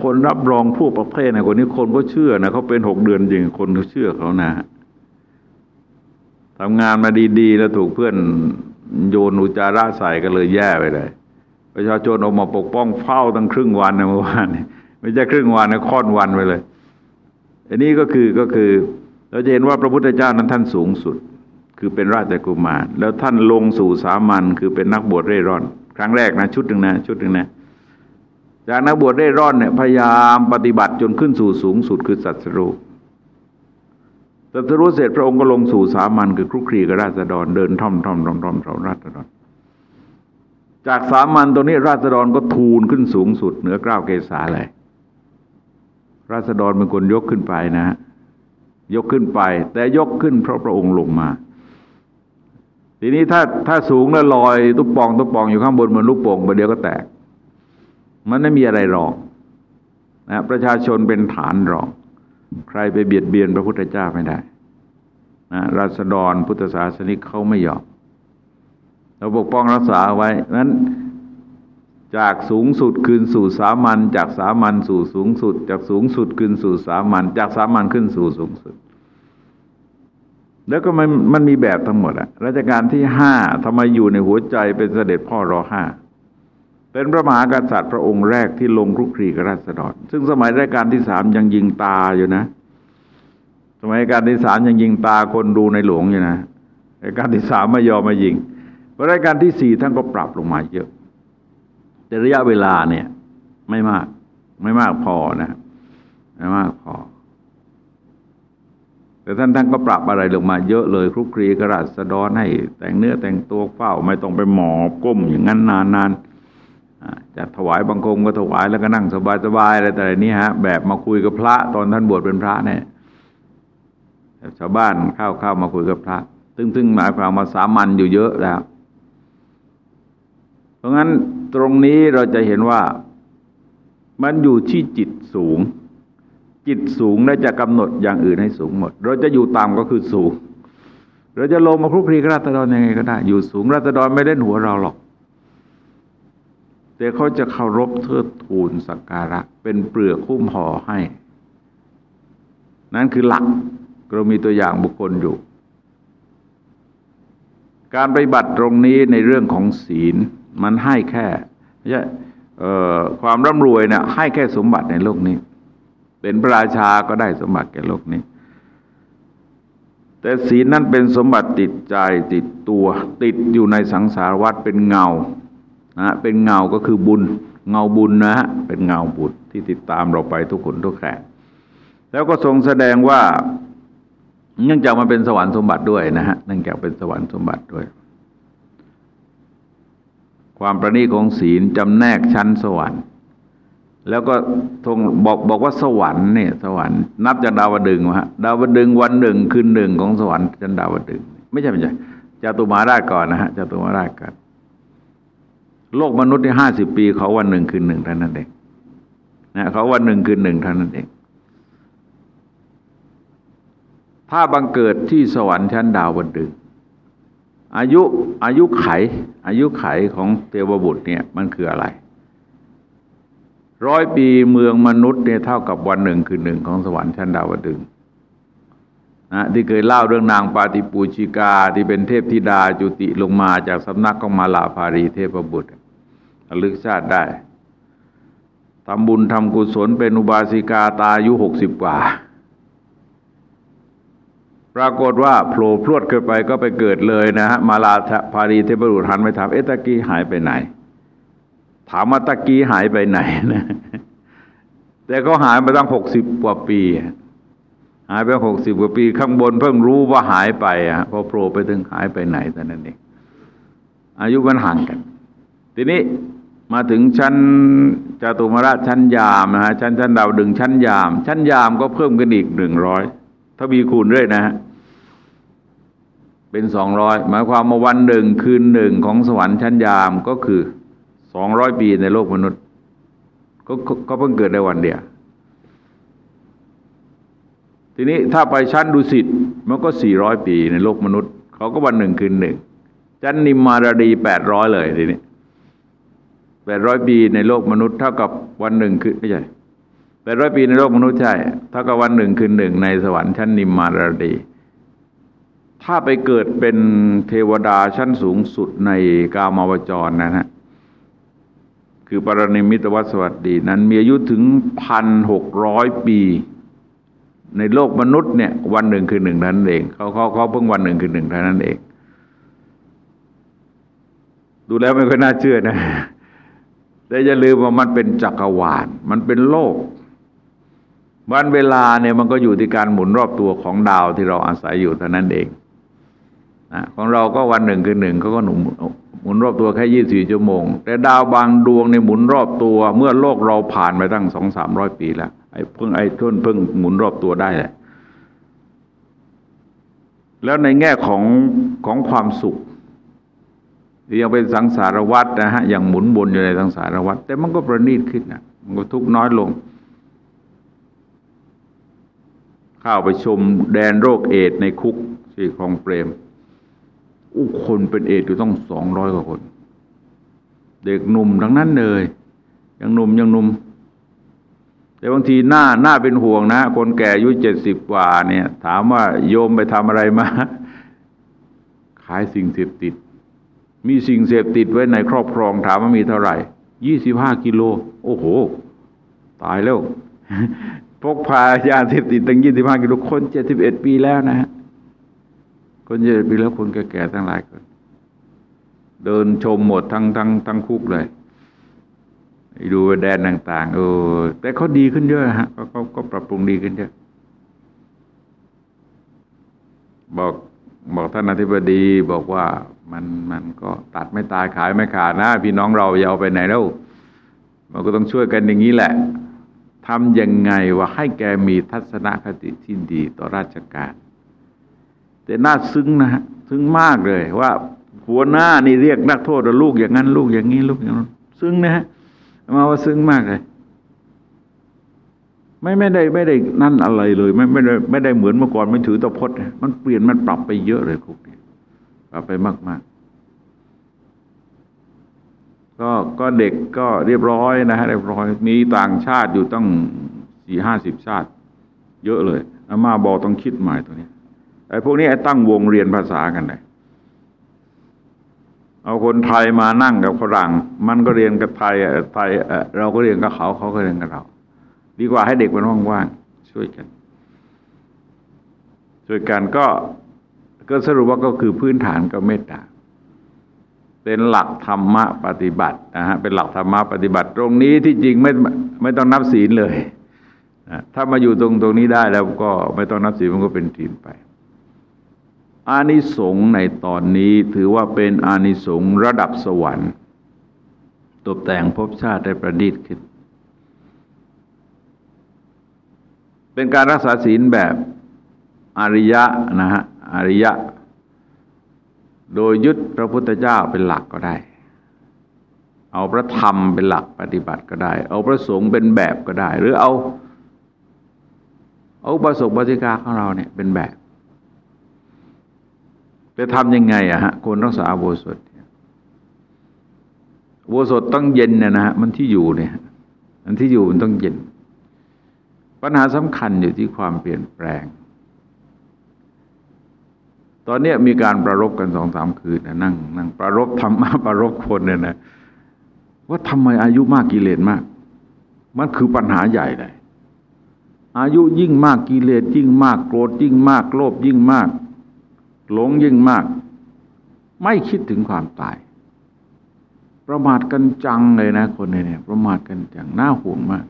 คนรับรองผู้ประเภทนะคนนี้คนก็เชื่อนะเขาเป็นหกเดือนจริงคนเขาเชื่อเขานะ ทำงานมาดีๆ แล้วถูกเพื่อนโยนอุจาระใส่ก็เลยแย่ไปเลย ประชาชนออกมาปกป้องเฝ้าตั้งครึ่งวันนเมื่อวานไม่ใช่ครึ่งวันนะค่อนวันไปเลย อันนี้ก็คือก็คือเราจะเห็นว่าพระพุทธเจ้านั้นท่านสูงสุด คือเป็นราชกุมาร แล้วท่านลงสู่สามัญคือเป็นนักบวชเร่ร่อน ครั้งแรกนะชุดหนึ่งนะชุดหนึ่งนะจากนักบวชเร่ร่อนเนี่ยพยายามปฏิบัติจนขึ้นสู่สูงสุดคือสัตสรุสั ตรู้เสร็จพระองค์ก็ลงสู่สามัญคือครุกครีกับราษฎรเดินท่อมท่อมท่อมท่อมท่อมราษฎร จากสามัญตรงนี้ราษฎรก็ทูลขึ้นสูงสุด เหนือกล้าวเกษาเลย ราษฎรเป็นคนยกขึ้นไปนะ ยกขึ้นไป แต่ยกขึ้นเพราะพระองค์ลงมา ทีนี้ถ้าถ้าสูงแล้วลอยตุ๊บปองตุ๊บปองอยู่ข้างบนเหมือนลูกโป่งประเดี๋ยวก็แตก มันไม่มีอะไรรองนะประชาชนเป็นฐานรอง ใครไปเบียดเบียนพระพุทธเจ้าไม่ได้นะราษฎรพุทธศาสนิกเขาไม่ยอมเราปกป้องรักษาไว้นั้นจากสูงสุดคืนสู่สามัญจากสามัญสู่สูงสุด จากสูงสุดคืนสู่สามัญจากสามัญขึ้นสู่สูงสุด แล้วก็มันมันมีแบบทั้งหมดอะรัชกาลที่ห้าทำไมอยู่ในหัวใจเป็นเสด็จพ่อรอห้า เป็นพระมหากษัตริย์พระองค์แรกที่ลงครุกครีกับราษฎร ซึ่งสมัยรัชกาลที่สามยังยิงตาอยู่นะ สมัยรัชกาลที่สามยังยิงตาคนดูในหลวงอยู่นะรัชกาลที่สามไม่ยอมมายิงพระรัชกาลที่สี่ท่านก็ปรับลงมาเยอะ แต่ระยะเวลาเนี่ยไม่มาก ไม่มากพอนะไม่มากพอ แต่ท่านท่านก็ปรับอะไรลงมาเยอะเลยครุกครีกระราษฎรให้แต่งเนื้อแต่งตัวเฝ้าไม่ต้องไปหมอบก้มอย่างนั้นนานนาน จะถวายบังคมก็ถวายแล้วก็นั่งสบายๆอะไรแต่นี้ฮะ แบบมาคุยกับพระ ตอนท่านบวชเป็นพระเนี่ยชาวบ้านเข้าเข้ามาคุยกับพระซึ่งซึ่งหมายความมาสามัญอยู่เยอะแล้ว เพราะงั้นตรงนี้เราจะเห็นว่ามันอยู่ที่จิตสูง จิตสูงแล้จะกำหนดอย่างอื่นให้สูงหมด เราจะอยู่ต่ำก็คือสูง เราจะลงมาคลุกคลีกับราษฎรยังไงก็ได้ อยู่สูงราษฎรไม่เล่นหัวเราหรอก แต่เขาจะเคารพเทิดทูนสักการะ เป็นเปลือกคุ้มห่อให้ นั่นคือหลักเรามีตัวอย่างบุคคลอยู่ การปฏิบัติตรงนี้ในเรื่องของศีลมันให้แค่ไม่ใช่ความร่ำรวยเนะี่ยให้แค่สมบัติในโลกนี้ เป็นพระราชาก็ได้สมบัติแก่โลกนี้ แต่ศีลนั้นเป็นสมบัติติดใจติดตัว ติดอยู่ในสังสารวัฏเป็นเงา นะเป็นเงาก็คือบุญ เงาบุญนะฮะเป็นเงาบุญที่ติดตามเราไปทุกคนทุกแข่แล้วก็ทรงแสดงว่า เนื่องจากมันเป็นสวรรค์สมบัติด้วยนะฮะเนื่องจากเป็นสวรรค์สมบัติด้วย ความประณีตของศีลจำแนกชั้นสวรรค์ แล้วก็ทรงบอกบอกว่าสวรรค์เนี่ยสวรรค์นับจากดาวดึงฮะดาวดึงวันหนึ่งคืนหนึ่งของสวรรค์ชั้นดาวดึง ไม่ใช่ไม่ใช่จตุมาราชก่อนนะฮะจตุมาราชก่อน โลกมนุษย์ที่ห้าสิบปีเขาวันหนึ่งคืนหนึ่งเท่านั้นเองนะเขาวันหนึ่งคืนหนึ่งเท่านั้นเองถ้าบังเกิดที่สวรรค์ชั้นดาวบนดึงอายุอายุไข อายุไขของเทวบุตรเนี่ยมันคืออะไร ร้อยปีเมืองมนุษย์เนี่ยเท่ากับวันหนึ่งคืนหนึ่งของสวรรค์ชั้นดาวดึงนะที่เคยเล่าเรื่องนางปาติปูชิกาที่เป็นเทพธิดาจุติลงมาจากสำนักของมาลาภารีเทพบุตร ลึกชาติได้ทำบุญทำกุศลเป็นอุบาสิกาตาอายุหกสิบกว่า ปรากฏว่าโผล่พรวดเกิดไปก็ไปเกิดเลยนะฮะ มาลาภารีเทพบุตรหันไปถามเอตะกี้หายไปไหน ถามมาตะกี้หายไปไหนนะแต่ก็หายมาตั้งหกสิบกว่าปี หายไปหกสิบกว่าปี ข้างบนเพิ่งรู้ว่าหายไปอะพอโผล่ไปถึงหายไปไหนแต่นั้นเองอายุมันห่างกัน ทีนี้ มาถึงชั้นจตุมราชชั้นยามนะฮะชั้นชั้นดาวดึงชั้นยาม ชั้นยามก็เพิ่มกันอีกหนึ่งร้อยถ้ามีคูณเรื่อยนะฮะเป็นสองร้อยหมายความว่าวันหนึ่งคืนหนึ่งของสวรรค์ชั้นยามก็คือสองร้อยปีในโลกมนุษย์ก็ก็เพิ่งเกิดได้วันเดียวทีนี้ถ้าไปชั้นดุสิตมันก็สี่ร้อยปีในโลกมนุษย์ เขาก็วันหนึ่งคืนหนึ่งจันนิมมารดีแปดร้อยเลยทีนี้ แปดร้อยปีในโลกมนุษย์เท่ากับวันหนึ่งคือไม่ใช่แปดร้อยปีในโลกมนุษย์ใช่เท่ากับวันหนึ่งคือหนึ่งในสวรรค์ชั้นนิมมารดี ถ้าไปเกิดเป็นเทวดาชั้นสูงสุดในกามาวจรนะฮะคือปรณิมิตวัสวัสดีนั้นมีอายุถึงพันหกร้อยปี ในโลกมนุษย์เนี่ยวันหนึ่งคือหนึ่งนั้นเองเขาเขาเขาเพิ่งวันหนึ่งคือหนึ่งเท่านั้นเอง ดูแล้วไม่ค่อยน่าเชื่อนะ แต่อย่าลืมว่ามันเป็นจักรวาล มันเป็นโลก วันเวลาเนี่ยมันก็อยู่ที่การหมุนรอบตัวของดาวที่เราอาศัยอยู่เท่านั้นเองนะของเราก็วันหนึ่งคือหนึ่งเขาก็หนุนหมุนรอบตัวแค่ยี่สี่ชั่วโมง แต่ดาวบางดวงในหมุนรอบตัว เมื่อโลกเราผ่านไปตั้งสองสามร้อยปีแล้วไอ้เพิ่งไอ้ต้นเพิ่งหมุนรอบตัวได้แหละแล้วในแง่ของของความสุข ยังเป็นสังสารวัตรนะฮะยังหมุนวนอยู่ในสังสารวัตรแต่มันก็ประณีตขึ้นนะมันก็ทุกน้อยลง เข้าไปชมแดนโรคเอดในคุกที่คลองเปรมอู้คนเป็นเอดอยู่ต้องสองร้อยกว่าคน เด็กหนุ่มทั้งนั้นเลยยังหนุ่มยังหนุ่มแต่บางทีหน้าหน้าเป็นห่วงนะ คนแก่อายุเจ็ดสิบกว่าเนี่ย ถามว่าโยมไปทำอะไรมา ขายสิ่งเสพติด มีสิ่งเสพติดไว้ในครอบครองถามว่ามีเท่าไหร่ยี่สิบห้ากิโล โอ้โห ตายแล้ว พกพายาเสพติดตั้งยี่สิบห้ากิโลคนเจ็ดสิบเอ็ดปีแล้วนะฮะคนเยอะไปแล้วคนแก่ๆทั้งหลายคนเดินชมหมดทั้งทั้งทั้งคุกเลยดูแดนต่างๆเออแต่เขาดีขึ้นเยอะฮะเขาก็ปรับปรุงดีขึ้นเยอะบอกบอกท่านอธิบดีบอกว่า มันมันก็ตัดไม่ตายขายไม่ขาดนะ พี่น้องเราอย่าเอาไปไหนแล้วมันก็ต้องช่วยกันอย่างนี้แหละทำยังไงว่าให้แกมีทัศนคติที่ดีต่อราชการ แต่น่าซึ้งนะฮะซึ้งมากเลยว่าหัวหน้านี่เรียกนักโทษลูกอย่างนั้น ลูกอย่างนี้ลูกอย่างนั้นซึ้งนะฮะมาว่าซึ้งมากเลย ไม่ไม่ได้ไม่ได้นั่นอะไรเลย ไม่ไม่ได้ไม่ได้เหมือนเมื่อก่อนไม่ถือตะพดมันเปลี่ยนมันปรับไปเยอะเลยคุกนี ยปรับไปมากมากก็ก็เด็กก็เรียบร้อยนะฮะเรียบร้อย มีต่างชาติอยู่ตั้งสี่ห้าสิบชาติ เยอะเลยอามาบอกต้องคิดใหม่ตัวนี้ไอ้พวกนี้ไอ้ตั้งวงเรียนภาษากันเลยเอาคนไทยมานั่งกับฝรั่ง มันก็เรียนกับไทยไทยเราก็เรียนกับเขาเขาก็เรียนกับเรา ดีกว่าให้เด็กมันว่างๆช่วยกัน ช่วยกันก็ ก็สรุปว่าก็คือพื้นฐานก็เมตตาเป็นหลักธรรมะปฏิบัตินะฮะเป็นหลักธรรมะปฏิบัติ ตรงนี้ที่จริงไม่ไม่ต้องนับศีลเลยถ้ามาอยู่ตรงตรงนี้ได้แล้วก็ไม่ต้องนับศีลมันก็เป็นศีลไป อานิสงส์ในตอนนี้ถือว่าเป็นอานิสงส์ระดับสวรรค์ ตกแต่งภพชาติได้ประดิษฐ์ขึ้น เป็นการรักษาศีลแบบอริยะนะฮะ อริยะ โดยยึดพระพุทธเจ้าเป็นหลักก็ได้ เอาพระธรรมเป็นหลักปฏิบัติก็ได้ เอาพระสงฆ์เป็นแบบก็ได้ หรือเอา เอาประสบปฏิกาของเราเนี่ยเป็นแบบจะทำยังไงอะฮะคนรักษาโบสถโบสถต้องเย็นเนี่ยนะฮะมันที่อยู่เนี่ยมันที่อยู่มันต้องเย็น ปัญหาสำคัญอยู่ที่ความเปลี่ยนแปลง ตอนนี้มีการประรบกันสองสามคืนนะนั่งนั่งประรบธรรมะประรบคนเนี่ยนะว่าทำไมอายุมากกิเลสมาก มันคือปัญหาใหญ่เลย อายุยิ่งมากกิเลสยิ่งมาก โกรธยิ่งมาก โลภยิ่งมาก หลงยิ่งมาก ไม่คิดถึงความตาย ประมาทกันจังเลยนะ คนเนี่ยประมาทกันจังน่าห่วงมาก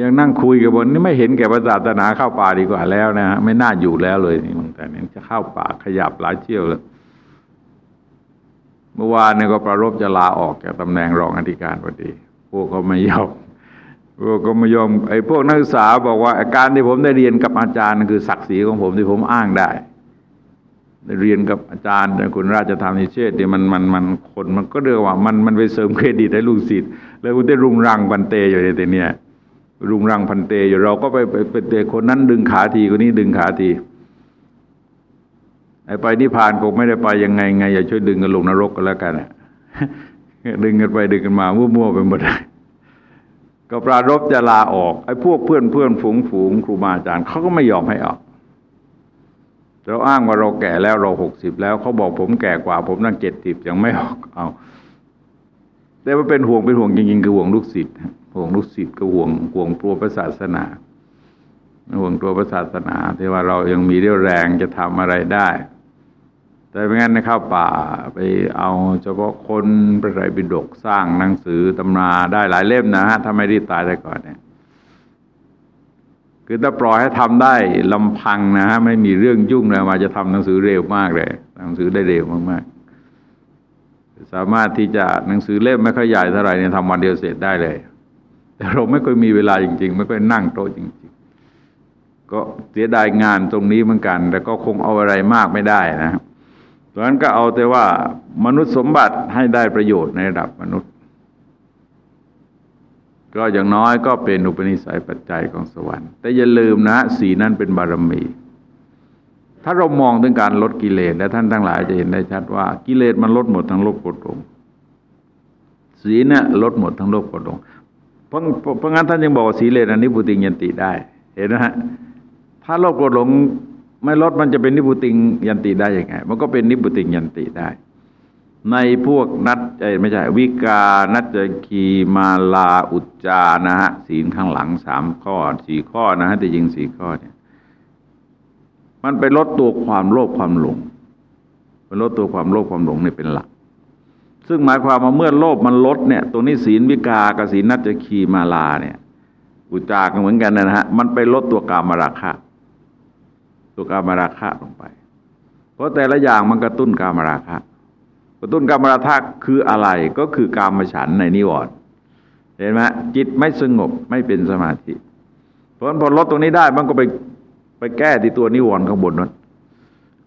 ยังนั่งคุยกับบนนี่ไม่เห็นแก่ศาสนาเข้าป่าดีกว่าแล้วนะฮะไม่น่าอยู่แล้วเลยนี่มันแต่นี้จะเข้าป่าขยับหลายเชี่ยวแล้วเมื่อวานเนี่ยก็ประรบจะลาออกจากตำแหน่งรองอธิการพอดี พวกเขาไม่ยอมพวกก็ไม่ยอมไอ้พวกนักศึกษาบอกว่าการที่ผมได้เรียนกับอาจารย์คือศักดิ์ศรีของผมที่ผมอ้างได้ได้เรียนกับอาจารย์คุณราชธรรมนิเชษเนี่ยมันมันมันคนมันก็เรียกว่ามันมันไปเสริมเครดิตให้ลูกศิษย์แล้วคุณได้รุงรังพันเตอยู่ในแต่เนี้ย รุงรังพันเตอยู่เราก็ไปไปเตคนนั้นดึงขาทีคนนี้ดึงขาทีไอ้ไปนิพพานคงไม่ได้ไปยังไงไงอย่าช่วยดึงกันลงนรกกันแล้วกันดึงกันไปดึงกันมามั่วๆไปหมดก็ปรารบจะลาออกไอ้พวกเพื่อนเพื่อนฝูงฝูงครูบาอาจารย์เขาก็ไม่ยอมให้ออกเราอ้างว่าเราแก่แล้วเราหกสิบแล้วเขาบอกผมแก่กว่า ผมตั้งเจ็ดสิบยังไม่ออกเอา แต่ว่าเป็นห่วงเป็นห่วงจริงๆคือห่วงลูกศิษย์ ห่วงลูกศิษย์ก็ห่วงห่วงตัวศาสนาห่วงตัวศาสนาที่ว่าเรายังมีเรี่ยวแรงจะทำอะไรได้ แต่ไม่งั้นในเข้าป่าไปเอาเฉพาะคนประไตรปิฎกสร้างหนังสือตำราได้หลายเล่มนะฮะถ้าไม่รีบตายได้ก่อนเนี่ยคือถ้าปล่อยให้ทำได้ลำพังนะฮะไม่มีเรื่องยุ่งเลยมาจะทำหนังสือเร็วมากเลยหนังสือได้เร็วมากๆ สามารถที่จะหนังสือเล่มไม่ค่อยใหญ่เท่าไหร่เนี่ยทำวันเดียวเสร็จได้เลย แต่เราไม่ค่อยมีเวลาจริง ๆ ไม่ค่อยนั่งโต๊ะจริง ๆ ก็เสียดายงานตรงนี้เหมือนกัน แต่ก็คงเอาอะไรมากไม่ได้นะดังนั้นก็เอาแต่ว่ามนุษย์สมบัติให้ได้ประโยชน์ในระดับมนุษย์ ก็อย่างน้อยก็เป็นอุปนิสัยปัจจัยของสวรรค์ แต่อย่าลืมนะสีนั้นเป็นบารมี ถ้าเรามองถึงการลดกิเลสและท่านทั้งหลายจะเห็นได้ชัดว่า กิเลสมันลดหมดทั้งโลกกดลงสีเนี่ยลดหมดทั้งโลกกดลง เพราะเพราะงั้นท่านยังบอกว่าสีเลนอันนี้บุติยันติได้ เห็นไหมฮะถ้าโลกกดลงไม่ลดมันจะเป็นนิพุติยันติได้ยังไง มันก็เป็นนิพุติยันติได้ ในพวกนัดไม่ใช่วิกา นัจคีมาลาอุจจานะฮะศีลข้างหลังสามข้อสี่ข้อนะฮะแต่ยิงสี่ข้อเนี่ย มันไปลดตัวความโลภความหลงไปลดตัวความโลภความหลงนี่เป็นหลัก ซึ่งหมายความว่าเมื่อโลภมันลดเนี่ย ตรงนี้ศีลวิกากับศีลนัจคีมาลาเนี่ยอุจจากเหมือนกันนะฮะ มันไปลดตัวกามราคะ ตัวกามราคะลงไป เพราะแต่ละอย่างมันกระตุ้นกามราคะ กระตุ้นกรรมราทะคืออะไรก็คือกามฉันในนิวรณ์เห็นไหมจิตไม่สงบไม่เป็นสมาธิ เพราะพอลดตรงนี้ได้มันก็ไปไปแก้ที่ตัวนิวรณ์ข้างบนนั้น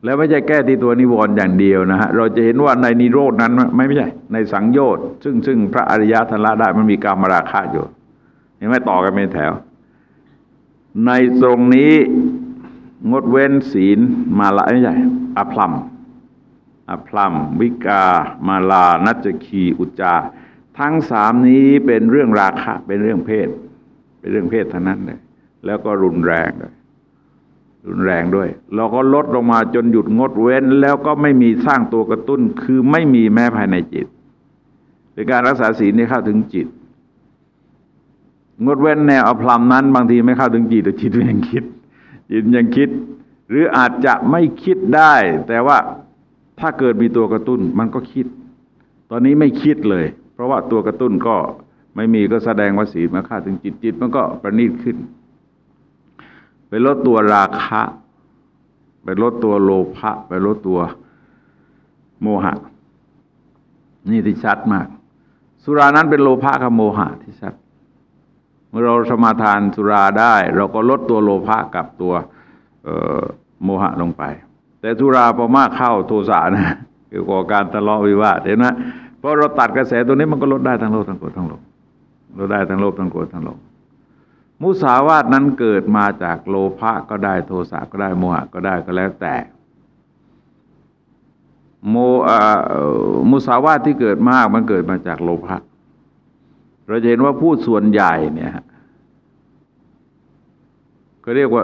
แล้วไม่ใช่แก้ที่ตัวนิวรณ์อย่างเดียวนะฮะเราจะเห็นว่าในนิโรดนั้นไม่ไม่ใช่ในสังโยชน์ซึ่งซึ่งพระอริยะทันละได้มันมีการมราคะอยู่เห็นไหมต่อกันเป็นแถว ในตรงนี้งดเว้นศีลมาละไม่ใช่อภลัมอพลัมวิกามาลานัจคีอุจา ทั้งสามนี้เป็นเรื่องราคะเป็นเรื่องเพศ เป็นเรื่องเพศเท่านั้นเลยแล้วก็รุนแรงด้วย รุนแรงด้วย เราก็ลดลงมาจนหยุดงดเว้น แล้วก็ไม่มีสร้างตัวกระตุ้น คือไม่มีแม้ภายในจิตเป็นการรักษาศีลที่เข้าถึงจิต งดเว้นแนวอภลัมนั้น บางทีไม่เข้าถึงจิตแต่จิตยังคิด จิตยังคิด หรืออาจจะไม่คิดได้ แต่ว่าถ้าเกิดมีตัวกระตุ้นมันก็คิด ตอนนี้ไม่คิดเลย เพราะว่าตัวกระตุ้นก็ไม่มีก็แสดงว่าสีลมาค่าถึงจิตจิตมันก็ประณีตขึ้น ไปลดตัวราคะ ไปลดตัวโลภะไปลดตัวโมหะ นี่ที่ชัดมาก สุรานั้นเป็นโลภะกับโมหะที่ชัด เมื่อเราสมาทานสุราได้ เราก็ลดตัวโลภะกับตัวโมหะลงไป แต่สุราพอมากเข้าโทสะนะคือก่อการทะเลาะวิวาทเห็นไหมเพราะเราตัดกระแสตัวนี้มันก็ลดได้ทั้งโลภทั้งโกรธทั้งหลงลดได้ทั้งโลภทั้งโกรธทั้งหลง มุสาวาทนั้นเกิดมาจากโลภะก็ได้โทสะก็ได้โมหะก็ได้ก็แล้วแต่ โมมุสาวาทที่เกิดมากมันเกิดมาจากโลภะเราจะเห็นว่าผู้ส่วนใหญ่เนี่ยก็เรียกว่า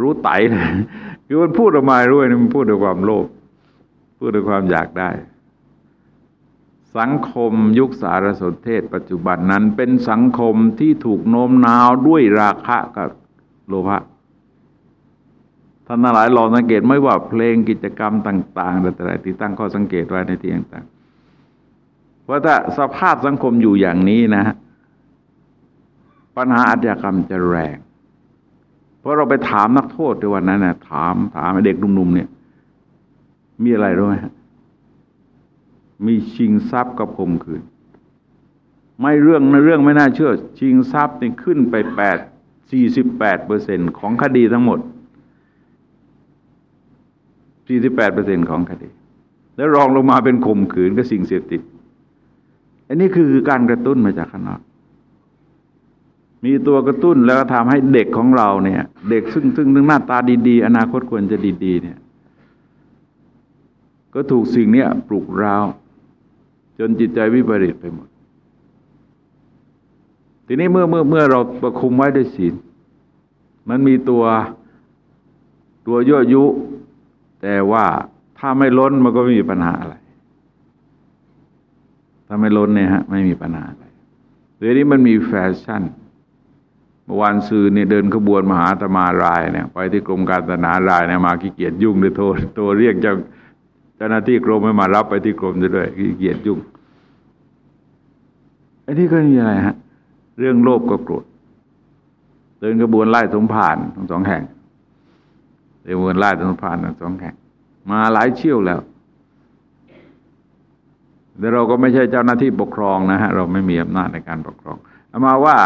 รู้ไตคือมันพูดออกมาด้วยมันพูดด้วยความโลภพูดด้วยความอยากได้ สังคมยุคสารสนเทศปัจจุบันนั้นเป็นสังคมที่ถูกโน้มน้าวด้วยราคะกับโลภะท่านหลายลองสังเกตไม่ว่าเพลงกิจกรรมต่างๆแต่ไรที่ตั้งข้อสังเกตไว้ในที่ต่างๆเพราะถ้าสภาพสังคมอยู่อย่างนี้นะฮะปัญหาอาชญากรรมจะแรง เพราะเราไปถามนักโทษในวันนั้นนะถามถามเด็กหนุ่มๆเนี่ย มีอะไรรู้ไหม มีชิงทรัพย์กับข่มขืน ไม่เรื่องในเรื่องไม่น่าเชื่อ ชิงทรัพย์นี่ขึ้นไปแปดสี่สิบแปดเปอร์เซ็นของคดีทั้งหมดสี่สิบแปดเปอร์เซ็นของคดี แล้วรองลงมาเป็นข่มขืนก็สิ่งเสพติด อันนี้คือการกระตุ้นมาจากข้างนอกมีตัวกระตุ้นแล้วทำให้เด็กของเราเนี่ย เด็กซึ่งซึ่งหน้าตาดี ๆ อนาคตควรจะดี ๆ เนี่ย ก็ถูกสิ่งนี้ปลุกร้าว จนจิตใจวิปริตไปหมด ทีนี้เมื่อเมื่อเมื่อเราประคุมไว้ด้วยศีล มันมีตัวตัวยั่วยุ แต่ว่าถ้าไม่ล้นมันก็ไม่มีปัญหาอะไร ถ้าไม่ล้นเนี่ยฮะ ไม่มีปัญหาอะไรเดี๋ยวนี้มันมีแฟชั่นเมื่อวานซืนเนี่ยเดินขบวนมหาตมารายเนี่ย ไปที่กรมการศาสนารายเนี่ยมาขี้เกียจยุ่งเลยโทรโทรเรียกเจ้า เจ้าหน้าที่กรมให้มารับไปที่กรมด้วยขี้เกียจยุ่งอันนี้ก็มีอะไรฮะ เรื่องโลภก็โกรธเดินกระบวนไล่สมผ่านทั้งสองแห่งเดินกระบวนไล่สมผ่านทั้งสองแห่ง มาหลายเชี่ยวแล้วแต่เราก็ไม่ใช่เจ้าหน้าที่ปกครองนะฮะ เราไม่มีอำนาจในการปกครองอามาว่า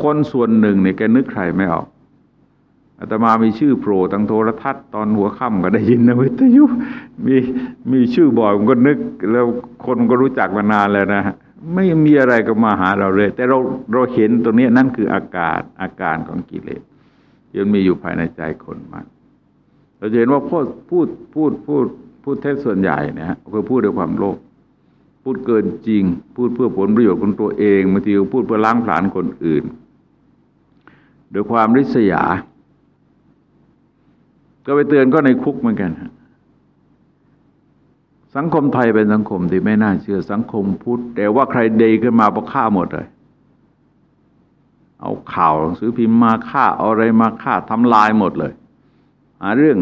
คนส่วนหนึ่งเนี่ยแกนึกใครไม่ออก อาตมามีชื่อโผล่ทางโทรทัศน์ตอนหัวค่ำก็ได้ยินนะวิทยุมีมีชื่อบ่อยผมก็นึก แล้วคนก็รู้จักมานานแล้วนะไม่มีอะไรก็มาหาเราเลย แต่เราเราเห็นตรงนี้นั่นคืออาการอาการของกิเลสที่มันมีอยู่ภายในใจคนมากเราจะเห็นว่าพูดพูดพูดพูดพูดเท็จส่วนใหญ่นะฮะคือพูดด้วยความโลภพูดเกินจริง พูดเพื่อผลประโยชน์ของตัวเองบางทีก็พูดเพื่อล้างผลาญคนอื่นโดยความริษยา ก็ไปเตือนก็ในคุกเหมือนกัน สังคมไทยเป็นสังคมที่ไม่น่าเชื่อสังคมพุทธแต่ว่าใครเดขึ้นมาประฆ่าหมดเลย เอาข่าวหนังสือพิมพ์มาฆ่าเอาอะไรมาฆ่าทำลายหมดเลยหาเรื่อง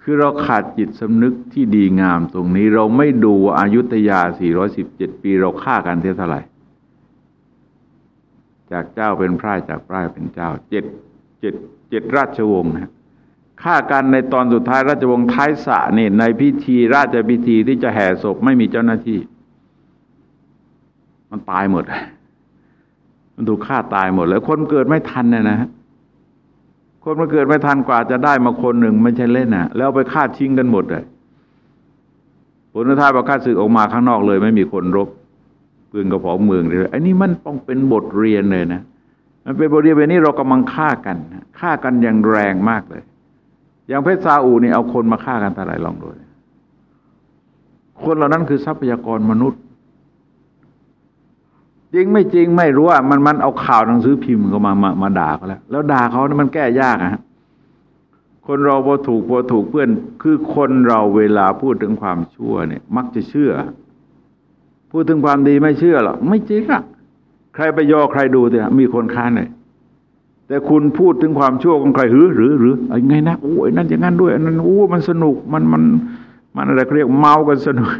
คือเราขาดจิตสำนึกที่ดีงามตรงนี้ เราไม่ดูอายุทยา 417 ปีเราฆ่ากันเท่าไหร่จากเจ้าเป็นพระจากพระเป็นเจ้าเจ็ดเจ็ด เจ็ดราชวงศ์นะฆ่ากันในตอนสุดท้ายราชวงศ์ท้ายสะนี่ในพิธีราชพิธีที่จะแห่ศพไม่มีเจ้าหน้าที่ มันตายหมด มันถูกฆ่าตายหมดแล้วคนเกิดไม่ทันเนี่ยนะคนมาเกิดไม่ทันกว่าจะได้มาคนหนึ่งไม่ใช่เล่นนะแล้วไปฆ่าชิงกันหมดเลยผลท้ายพอฆ่าศึกออกมาข้างนอกเลย ไม่มีคนรบปืนกระผองเมืองเลยไอ้นี่มันต้องเป็นบทเรียนเลยนะ มันเป็นบทเรียนแบบนี้เรากำลังฆ่ากันฆ่ากันอย่างแรงมากเลย อย่างเพชรซาอูนี่เอาคนมาฆ่ากันตาไหลลองดูคนเหล่านั้นคือทรัพยากรมนุษย์ จริงไม่จริงไม่รู้อะมันมันเอาข่าวหนังสือพิมพ์ก็มามามาด่าเขาแล้ว แล้วด่าเขานี่มันแก้ยากอะคนเราพอถูกพอถูกเพื่อน คือคนเราเวลาพูดถึงความชั่วเนี่ย มักจะเชื่อ พูดถึงความดีไม่เชื่อหรอกไม่จริงอะ ใครไปย่อใครดูเถอะมีคนค้านเลยแต่คุณพูดถึงความชั่วของใครหรือหรือหรือไอ้ไงนะโอ้ยนั่นอย่างนั้นด้วยนั่นโอ้มันสนุกมันมันมันอะไรเรียกเมากันสนุก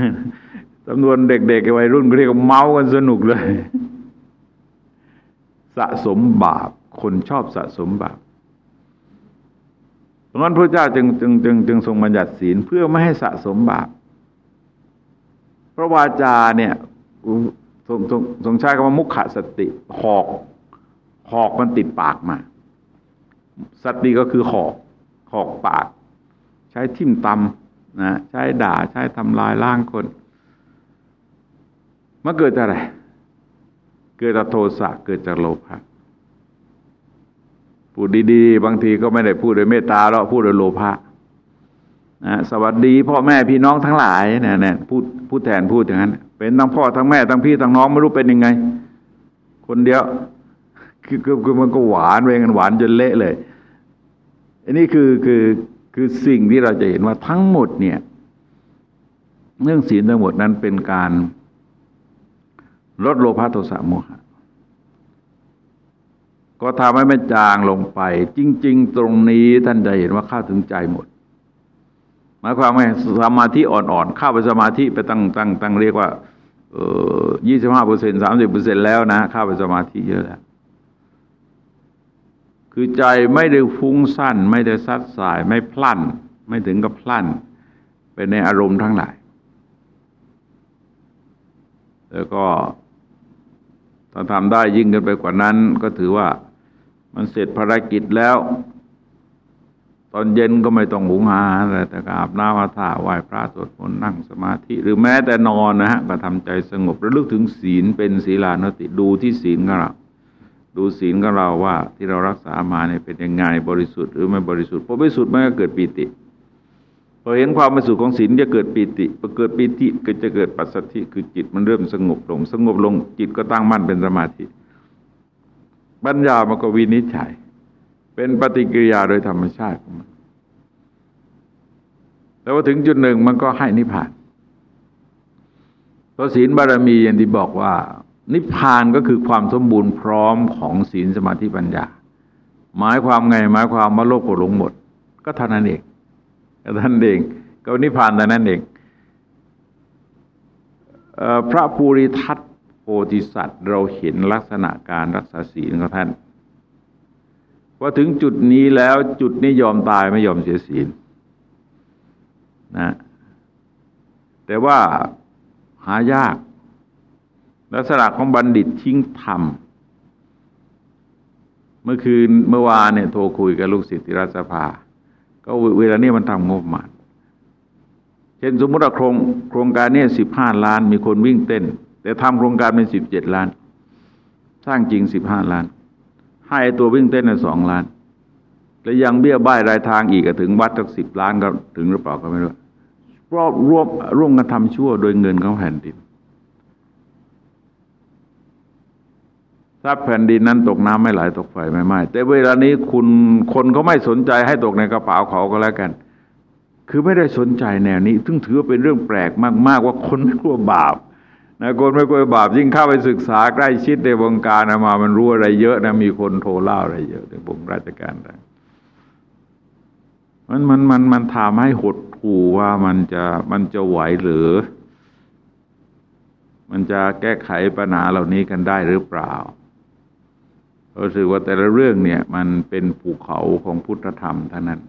จำนวนเด็กๆวัยรุ่นเรียกเมากันสนุกเลย สะสมบาปคนชอบสะสมบาปเพราะนั้นพระเจ้าจึงจึงจึงจึงทรงบัญญัติศีลเพื่อไม่ให้สะสมบาปพระวาจาเนี่ย ทรงทรงทรงใช้คำว่ามุขสติหอก หอกมันติดปากมา สติก็คือหอก หอกปาก ใช้ทิ่มตำนะใช้ด่าใช้ทำลายล่างคนมันเกิดจากอะไร เกิดจากโทสะเกิดจากโลภะพูดดีๆ บางทีก็ไม่ได้พูดโดยเมตตาเราพูดโดยโลภะ นะสวัสดีพ่อแม่พี่น้องทั้งหลายเนี่ยเนี่ยพูดพูดแทนพูดอย่างนั้น เป็นทั้งพ่อทั้งแม่ทั้งพี่ทั้งน้องไม่รู้เป็นยังไง คนเดียวคือคือมันก็หวานเวงันหวานจนเละเลยอันนี้คือคือคือสิ่งที่เราจะเห็นว่าทั้งหมดเนี่ย เรื่องศีลทั้งหมดนั้นเป็นการลดโลภะโทสะโมหะก็ทำให้มันจางลงไป จริง ๆ ตรงนี้ท่านจะเห็นว่าเข้าถึงใจหมด หมายความว่าสมาธิอ่อนๆเข้าไปสมาธิไปตั้งตั้งตั้งเรียกว่าเออยี่สิบห้าเปอร์เซ็นสามสิบเปอร์เซ็นแล้วนะเข้าไปสมาธิเยอะแล้ว คือใจไม่ได้ฟุ้งสั้น ไม่ได้ซัดสาย ไม่พลั่นไม่ถึงกับพลั่นไปในอารมณ์ทั้งหลาย แล้วก็ถ้าทำได้ยิ่งกันไปกว่านั้น ก็ถือว่ามันเสร็จภารกิจแล้ว ตอนเย็นก็ไม่ต้องหุงหาอะไรแต่ก็อาบน้ำมาท่าไหว้พระสวดมนต์นั่งสมาธิ หรือแม้แต่นอนนะฮะก็ทำใจสงบระลึกถึงศีลเป็นศีลานติดูที่ศีลของเราดูศีลของเราว่าที่เรารักษามาเนี่ยเป็นยังไงบริสุทธิ์หรือไม่บริสุทธิ์พอบริสุทธิ์มันก็เกิดปีติพอเห็นความเป็นสุขของศีลจะเกิดปีติพอเกิดปีติก็จะเกิดปัสสัทธิคือจิตมันเริ่มสงบลง สงบลงจิตก็ตั้งมั่นเป็นสมาธิปัญญามันก็วินิจฉัย เป็นปฏิกิริยาโดยธรรมชาติของมันแต่ว่าถึงจุดหนึ่งมันก็ให้นิพพานเพราะศีลบารมีอย่างที่บอกว่า นิพพานก็คือความสมบูรณ์พร้อมของศีลสมาธิปัญญา หมายความไงหมายความว่าโลกโกหลงหมด ก็เท่านั้นเองก็ท่านเอง ก็นิพพานแต่นั้นเองพระภูริทัตโพธิสัตว์ เราเห็นลักษณะการรักษาศีลของท่าน ว่าถึงจุดนี้แล้วจุดนี้ยอมตายไม่ยอมเสียศีลนะแต่ว่าหายาก ลักษณะของบัณฑิตชิงธรรม เมื่อคืนเมื่อวานเนี่ยโทรคุยกับลูกศิษย์ที่รัฐสภา ก็เวลานี้มันทำงบประมาณเช่นสมมติว่าโครงโครงการเนี้สิบห้าล้าน มีคนวิ่งเต้น แต่ทำโครงการเป็นสิบเจ็ดล้าน สร้างจริงสิบห้าล้าน ให้ตัววิ่งเต้นในสองล้าน แล้วยังเบี้ยบ้ายรายทางอีกถึงวัดสักสิบล้านก็ถึงหรือเปล่าก็ไม่รู้เพราะร่วมร่วมกันทำชั่วโดยเงินของแผ่นดินทรัพย์แผ่นดินนั้นตกน้ำไม่ไหลตกไฟไม่ไหม้แต่เวลานี้คุณคนเขาไม่สนใจให้ตกในกระเป๋าเขาก็แล้วกัน คือไม่ได้สนใจแนวนี้ซึ่งถือว่าเป็นเรื่องแปลกมาก ๆ ว่าคนไม่กลัวบาป นะคนไม่กลัวบาปยิ่งเข้าไปศึกษาใกล้ชิดในวงการมา มันรู้อะไรเยอะนะมีคนโทรเล่าอะไรเยอะในวงราชการได้มันมันมันมันทำให้หดหู่ว่ามันจะมันจะไหวหรือ มันจะแก้ไขปัญหาเหล่านี้กันได้หรือเปล่ารู้สึกว่าแต่ละเรื่องเนี่ย มันเป็นภูเขาของพุทธธรรมเท่านั้น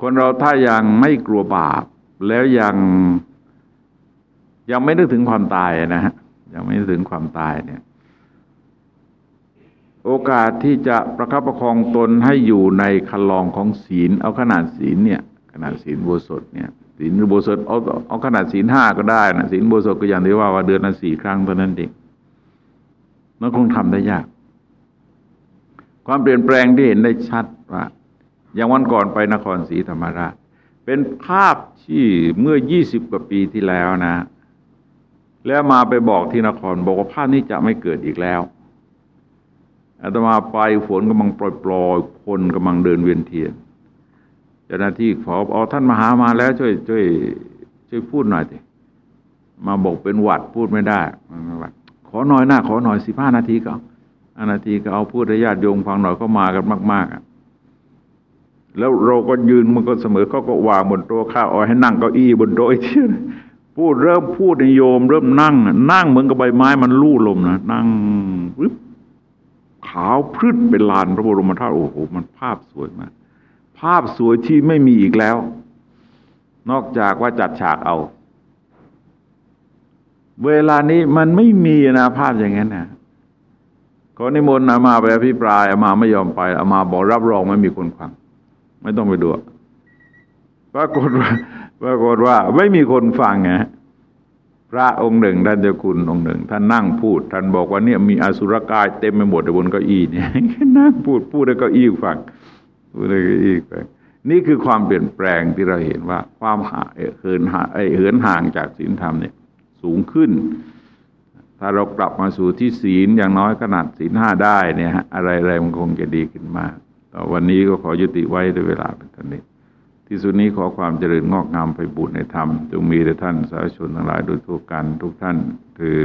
คนเราถ้ายังไม่กลัวบาปแล้วยัง ยังไม่นึกถึงความตายนะฮะยังไม่นึกถึงความตายเนี่ย โอกาสที่จะประคับประคองตนให้อยู่ในคันลองของศีล เอาขนาดศีลเนี่ย ขนาดศีลโบสถเนี่ยศีลโบสถเอาเอาขนาดศีลห้าก็ได้นะศีลโบสถก็อย่างที่ว่าว่าเดือนละสี่ครั้งเท่านั้นเองมันคงทำได้ยาก ความเปลี่ยนแปลงที่เห็นได้ชัดว่าอย่างวันก่อนไปนครศรีธรรมราช เป็นภาพที่เมื่อยี่สิบกว่าปีที่แล้วนะ แล้วมาไปบอกที่นคร บอกว่าภาพนี้จะไม่เกิดอีกแล้วอาตมาไปฝนกำลังปล่อยปลอยคนกำลังเดินเวียนเทียนเจ้าหน้าที่ขอเอาท่านมาหามาแล้วช่วยช่วยช่วยพูดหน่อยสิมาบอกเป็นหวัดพูดไม่ได้หวัดขอหน่อยหน้าขอหน่อยสิบห้านาทีก็ห้านาทีก็เอาพูดระยะโยงฟังหน่อยก็มากันมาก ๆอะแล้วเราก็ยืนมันก็เสมอเขาก็วางบนโต๊ะข้าวเอาให้นั่งเก้าอี้บนโต๊ะที่ พูดเริ่มพูดในโยม เริ่มนั่ง นั่งเหมือนกับใบไม้มันลู่ลมนะนั่งปึ๊บขาวพืชเป็นลานพระบรมธาตุโอ้โหมันภาพสวยมาก ภาพสวยที่ไม่มีอีกแล้ว นอกจากว่าจัดฉากเอา เวลานี้มันไม่มีนะภาพอย่างนั้นนะขอนิมนต์อามาไปอภิปรายอามาไม่ยอมไปอามาบอกรับรองไม่มีคนฟัง ไม่ต้องไปดู ปรากฏว่าปรากฏว่าไม่มีคนฟังไงพระองค์หนึ่งท่านเจ้าคุณองค์หนึ่ง ท่านนั่งพูด ท่านบอกว่าเนี่ยมีอสุรกายเต็มไปหมดบนเก้าอี้เนี่ยนั่งพูดพูดแล้วก็อี้ฟังพูดแล้วก็อี้ฟังนี่คือความเปลี่ยนแปลงที่เราเห็นว่า ความหาเหินห่างเหินห่างจากศีลธรรมเนี่ยสูงขึ้น ถ้าเรากลับมาสู่ที่ศีลอย่างน้อยขนาดศีลห้าได้เนี่ยอะไรๆมันคงจะดีขึ้นมากต่วันนี้ก็ขอยุติไว้ด้วยเวลาเป็นต้นนี้ ที่สุดนี้ขอความเจริญงอกงามไปบุญในธรรมจงมีแด่ท่านสาธุชนทั้งหลายโดยทั่วกันทุกท่านคือ